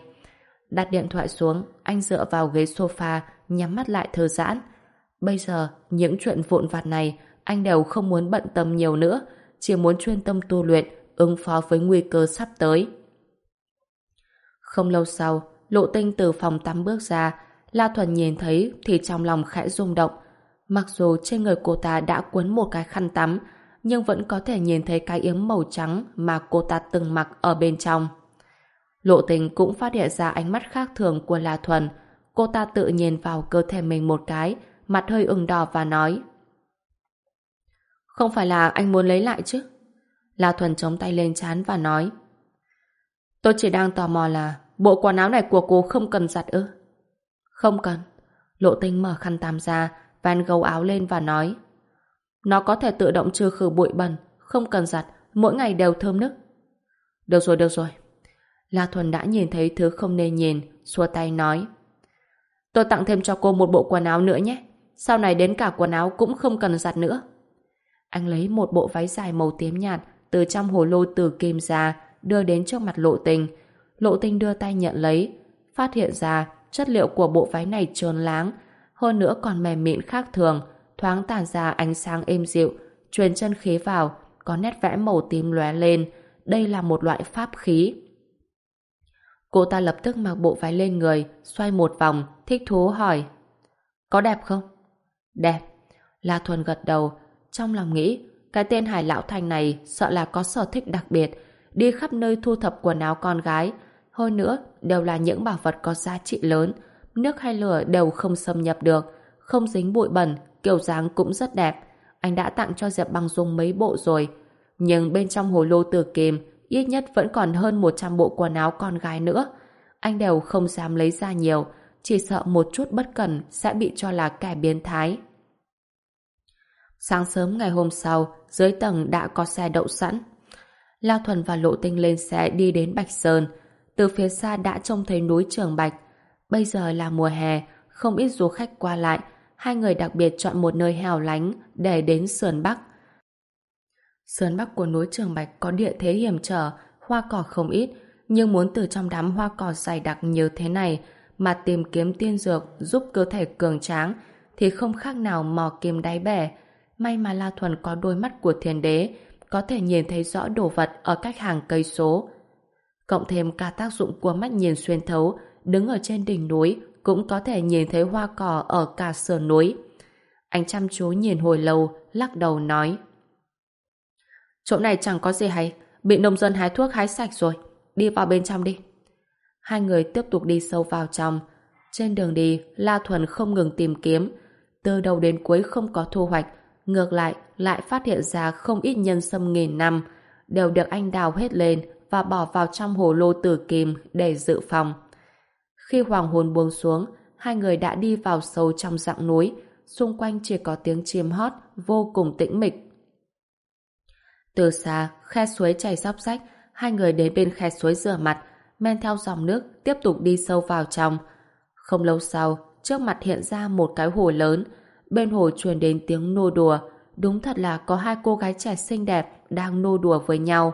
Speaker 1: Đặt điện thoại xuống, anh dựa vào ghế sofa, nhắm mắt lại thư giãn. Bây giờ, những chuyện vụn vặt này anh đều không muốn bận tâm nhiều nữa, chỉ muốn chuyên tâm tu luyện, ứng phó với nguy cơ sắp tới. Không lâu sau, Lộ Tinh từ phòng tắm bước ra, La Thuần nhìn thấy thì trong lòng khẽ rung động. Mặc dù trên người cô ta đã cuốn một cái khăn tắm, nhưng vẫn có thể nhìn thấy cái yếm màu trắng mà cô ta từng mặc ở bên trong. Lộ Tình cũng phát hiện ra ánh mắt khác thường của La Thuần. Cô ta tự nhìn vào cơ thể mình một cái, mặt hơi ửng đỏ và nói không phải là anh muốn lấy lại chứ? La Thuần chống tay lên chán và nói Tôi chỉ đang tò mò là bộ quần áo này của cô không cần giặt ư? Không cần. Lộ tinh mở khăn tắm ra van gấu áo lên và nói Nó có thể tự động trừ khử bụi bẩn không cần giặt, mỗi ngày đều thơm nức. Được rồi, được rồi. La Thuần đã nhìn thấy thứ không nên nhìn, xua tay nói Tôi tặng thêm cho cô một bộ quần áo nữa nhé. Sau này đến cả quần áo cũng không cần giặt nữa. Anh lấy một bộ váy dài màu tím nhạt từ trong hồ lô từ kim ra, đưa đến trước mặt lộ tình. Lộ tình đưa tay nhận lấy, phát hiện ra chất liệu của bộ váy này trơn láng, hơn nữa còn mềm mịn khác thường, thoáng tản ra ánh sáng êm dịu, truyền chân khí vào, có nét vẽ màu tím lóe lên. Đây là một loại pháp khí. Cô ta lập tức mặc bộ váy lên người, xoay một vòng, thích thú hỏi. Có đẹp không? Đẹp. La Thuần gật đầu, trong lòng nghĩ, cái tên Hải Lão Thành này sợ là có sở thích đặc biệt, đi khắp nơi thu thập quần áo con gái. Hơn nữa, đều là những bảo vật có giá trị lớn, nước hay lửa đều không xâm nhập được, không dính bụi bẩn, kiểu dáng cũng rất đẹp. Anh đã tặng cho Diệp Băng Dung mấy bộ rồi. Nhưng bên trong hồ lô tử kìm ít nhất vẫn còn hơn 100 bộ quần áo con gái nữa. Anh đều không dám lấy ra nhiều, chỉ sợ một chút bất cẩn sẽ bị cho là kẻ biến thái. Sáng sớm ngày hôm sau, dưới tầng đã có xe đậu sẵn. La Thuần và Lộ Tinh lên xe đi đến Bạch Sơn. Từ phía xa đã trông thấy núi Trường Bạch. Bây giờ là mùa hè, không ít du khách qua lại. Hai người đặc biệt chọn một nơi hẻo lánh để đến Sườn Bắc. Sườn Bắc của núi Trường Bạch có địa thế hiểm trở, hoa cỏ không ít, nhưng muốn từ trong đám hoa cỏ dày đặc như thế này mà tìm kiếm tiên dược giúp cơ thể cường tráng thì không khác nào mò kim đáy bể. May mà La Thuần có đôi mắt của thiên đế, có thể nhìn thấy rõ đồ vật ở cách hàng cây số. Cộng thêm cả tác dụng của mắt nhìn xuyên thấu, đứng ở trên đỉnh núi cũng có thể nhìn thấy hoa cỏ ở cả sườn núi. Anh chăm chú nhìn hồi lâu, lắc đầu nói. Chỗ này chẳng có gì hay, bị nông dân hái thuốc hái sạch rồi. Đi vào bên trong đi. Hai người tiếp tục đi sâu vào trong. Trên đường đi, La Thuần không ngừng tìm kiếm. Từ đầu đến cuối không có thu hoạch. Ngược lại, lại phát hiện ra không ít nhân sâm nghìn năm, đều được anh đào hết lên và bỏ vào trong hồ lô tử kim để dự phòng. Khi hoàng hôn buông xuống, hai người đã đi vào sâu trong dặng núi, xung quanh chỉ có tiếng chim hót, vô cùng tĩnh mịch. Từ xa, khe suối chảy róc rách, hai người đến bên khe suối rửa mặt, men theo dòng nước, tiếp tục đi sâu vào trong. Không lâu sau, trước mặt hiện ra một cái hồ lớn, bên hồ truyền đến tiếng nô đùa. Đúng thật là có hai cô gái trẻ xinh đẹp đang nô đùa với nhau.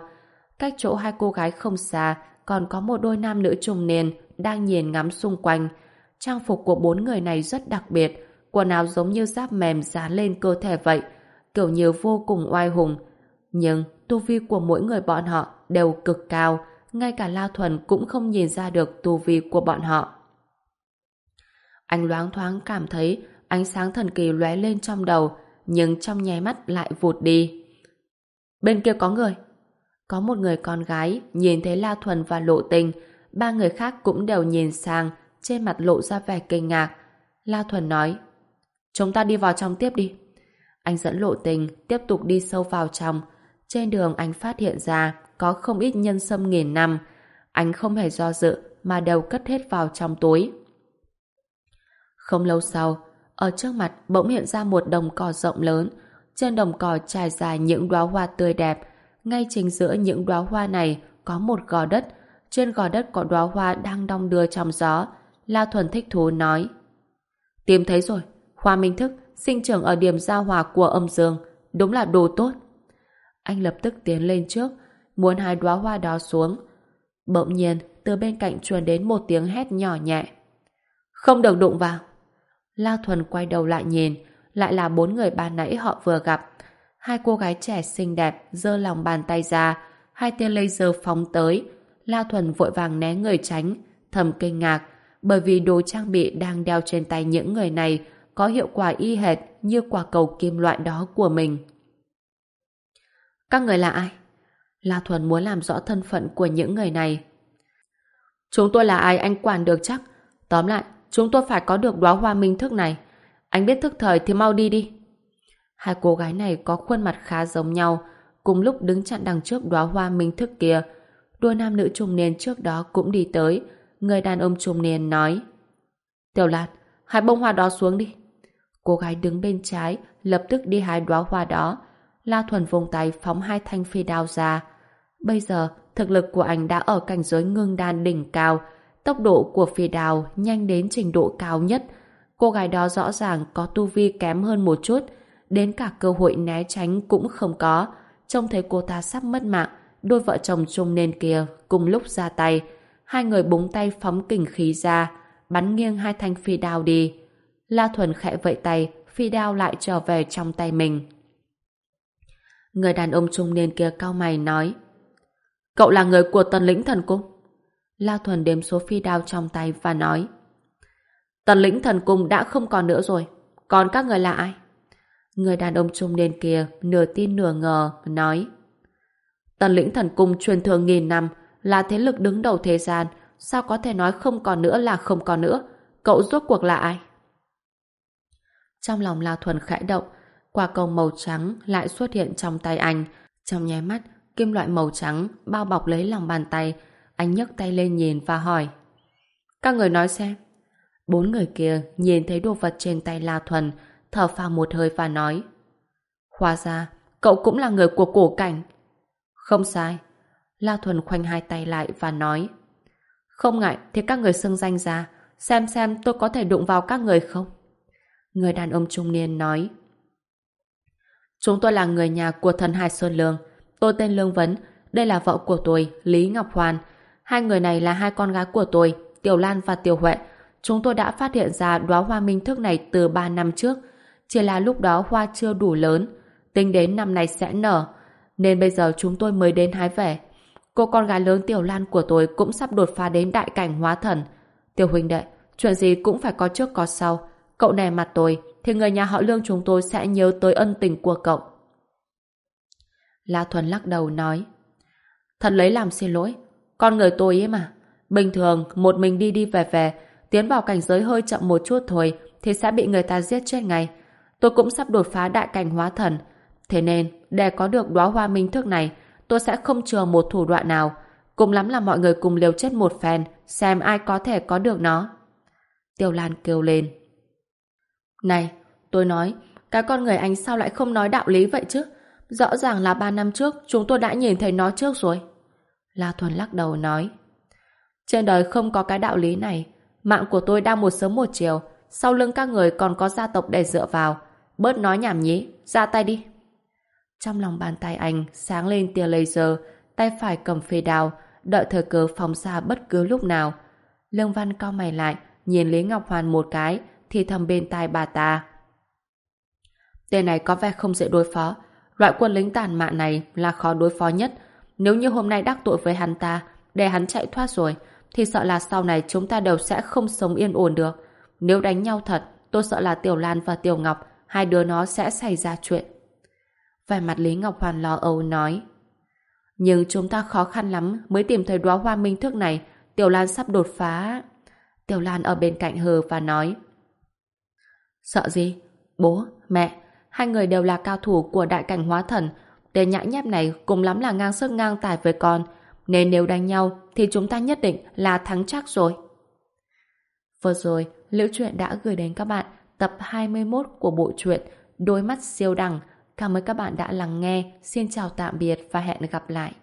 Speaker 1: Cách chỗ hai cô gái không xa, còn có một đôi nam nữ trùng niên đang nhìn ngắm xung quanh. Trang phục của bốn người này rất đặc biệt, quần áo giống như giáp mềm dán lên cơ thể vậy, kiểu như vô cùng oai hùng. Nhưng tu vi của mỗi người bọn họ đều cực cao, ngay cả La Thuần cũng không nhìn ra được tu vi của bọn họ. Anh loáng thoáng cảm thấy ánh sáng thần kỳ lóe lên trong đầu, nhưng trong nháy mắt lại vụt đi. Bên kia có người. Có một người con gái nhìn thấy La Thuần và Lộ Tình, ba người khác cũng đều nhìn sang, trên mặt lộ ra vẻ kinh ngạc. La Thuần nói, chúng ta đi vào trong tiếp đi. Anh dẫn Lộ Tình tiếp tục đi sâu vào trong. Trên đường anh phát hiện ra có không ít nhân sâm nghìn năm. Anh không hề do dự mà đều cất hết vào trong túi. Không lâu sau, ở trước mặt bỗng hiện ra một đồng cỏ rộng lớn. Trên đồng cỏ trải dài những đóa hoa tươi đẹp. Ngay chính giữa những đóa hoa này có một gò đất. Trên gò đất có đóa hoa đang đong đưa trong gió. La Thuần thích thú nói. Tìm thấy rồi. Hoa minh thức sinh trưởng ở điểm giao hòa của âm dương. Đúng là đồ tốt. Anh lập tức tiến lên trước, muốn hai đóa hoa đó xuống. Bỗng nhiên, từ bên cạnh truyền đến một tiếng hét nhỏ nhẹ. Không được đụng vào. La Thuần quay đầu lại nhìn, lại là bốn người ban nãy họ vừa gặp. Hai cô gái trẻ xinh đẹp giơ lòng bàn tay ra, hai tia laser phóng tới. La Thuần vội vàng né người tránh, thầm kinh ngạc, bởi vì đồ trang bị đang đeo trên tay những người này có hiệu quả y hệt như quả cầu kim loại đó của mình. Các người là ai? La Thuần muốn làm rõ thân phận của những người này. Chúng tôi là ai anh quản được chắc. Tóm lại, chúng tôi phải có được đóa hoa minh thức này. Anh biết thức thời thì mau đi đi. Hai cô gái này có khuôn mặt khá giống nhau, cùng lúc đứng chặn đằng trước đóa hoa minh thức kia. Đôi nam nữ trung niên trước đó cũng đi tới. Người đàn ông trung niên nói Tiểu Lạt, hai bông hoa đó xuống đi. Cô gái đứng bên trái, lập tức đi hái đóa hoa đó. La Thuần vùng tay phóng hai thanh phi đao ra. Bây giờ, thực lực của anh đã ở cảnh giới ngưng đan đỉnh cao. Tốc độ của phi đao nhanh đến trình độ cao nhất. Cô gái đó rõ ràng có tu vi kém hơn một chút. Đến cả cơ hội né tránh cũng không có. Trông thấy cô ta sắp mất mạng, đôi vợ chồng chung nên kia cùng lúc ra tay. Hai người búng tay phóng kình khí ra, bắn nghiêng hai thanh phi đao đi. La Thuần khẽ vẫy tay, phi đao lại trở về trong tay mình. Người đàn ông trung niên kia cao mày nói, Cậu là người của tần lĩnh thần cung La Thuần đếm số phi đao trong tay và nói, Tần lĩnh thần cung đã không còn nữa rồi Còn các người là ai? Người đàn ông trung niên kia nửa tin nửa ngờ, nói, Tần lĩnh thần cung truyền thừa nghìn năm, là thế lực đứng đầu thế gian sao có thể nói không còn nữa là không còn nữa cậu rốt cuộc là ai? Trong lòng La Thuần khẽ động quả cầu màu trắng lại xuất hiện trong tay anh. Trong nháy mắt, kim loại màu trắng bao bọc lấy lòng bàn tay. Anh nhấc tay lên nhìn và hỏi. Các người nói xem. Bốn người kia nhìn thấy đồ vật trên tay La Thuần, thở phào một hơi và nói. Hóa ra, cậu cũng là người của cổ cảnh. Không sai. La Thuần khoanh hai tay lại và nói Không ngại thì các người xưng danh ra xem xem tôi có thể đụng vào các người không. Người đàn ông trung niên nói Chúng tôi là người nhà của thần Hải Sơn Lương. Tôi tên Lương Vấn, đây là vợ của tôi, Lý Ngọc Hoàn. Hai người này là hai con gái của tôi, Tiểu Lan và Tiểu Huệ. Chúng tôi đã phát hiện ra đóa hoa minh thức này từ 3 năm trước. Chỉ là lúc đó hoa chưa đủ lớn. Tính đến năm này sẽ nở. Nên bây giờ chúng tôi mới đến hái về. Cô con gái lớn Tiểu Lan của tôi cũng sắp đột phá đến đại cảnh hóa thần. Tiểu huynh đệ, chuyện gì cũng phải có trước có sau. Cậu này mặt tôi, thì người nhà họ Lương chúng tôi sẽ nhớ tới ân tình của cậu. La Thuần lắc đầu nói Thật lấy làm xin lỗi. Con người tôi ấy mà. Bình thường, một mình đi đi về về, tiến vào cảnh giới hơi chậm một chút thôi, thì sẽ bị người ta giết chết ngay. Tôi cũng sắp đột phá đại cảnh hóa thần. Thế nên, để có được đóa hoa minh thức này, tôi sẽ không chừa một thủ đoạn nào. Cùng lắm là mọi người cùng liều chết một phen, xem ai có thể có được nó. Tiêu Lan kêu lên. Này, tôi nói, cái con người anh sao lại không nói đạo lý vậy chứ? Rõ ràng là ba năm trước chúng tôi đã nhìn thấy nó trước rồi. La Thuần lắc đầu nói. Trên đời không có cái đạo lý này. Mạng của tôi đang một sớm một chiều. Sau lưng các người còn có gia tộc để dựa vào. Bớt nói nhảm nhí, ra tay đi. Trong lòng bàn tay anh sáng lên tia laser, tay phải cầm phê đào, đợi thời cơ phóng ra bất cứ lúc nào. Lương Văn cao mày lại, nhìn Lý Ngọc Hoàn một cái, thì thầm bên tai bà ta. Tên này có vẻ không dễ đối phó. Loại quân lính tàn mạn này là khó đối phó nhất. Nếu như hôm nay đắc tội với hắn ta, để hắn chạy thoát rồi, thì sợ là sau này chúng ta đều sẽ không sống yên ổn được. Nếu đánh nhau thật, tôi sợ là Tiểu Lan và Tiểu Ngọc, hai đứa nó sẽ xảy ra chuyện. Về mặt Lý Ngọc Hoàn lo âu nói. Nhưng chúng ta khó khăn lắm mới tìm thấy đóa hoa minh thức này, Tiểu Lan sắp đột phá. Tiểu Lan ở bên cạnh hờ và nói. Sợ gì? Bố, mẹ, hai người đều là cao thủ của đại cảnh hóa thần. Tên nhãi nhép này cùng lắm là ngang sức ngang tài với con. Nên nếu đánh nhau thì chúng ta nhất định là thắng chắc rồi. Vừa rồi, Liễu Chuyện đã gửi đến các bạn tập 21 của bộ truyện Đôi mắt siêu đẳng. Cảm ơn các bạn đã lắng nghe. Xin chào tạm biệt và hẹn gặp lại.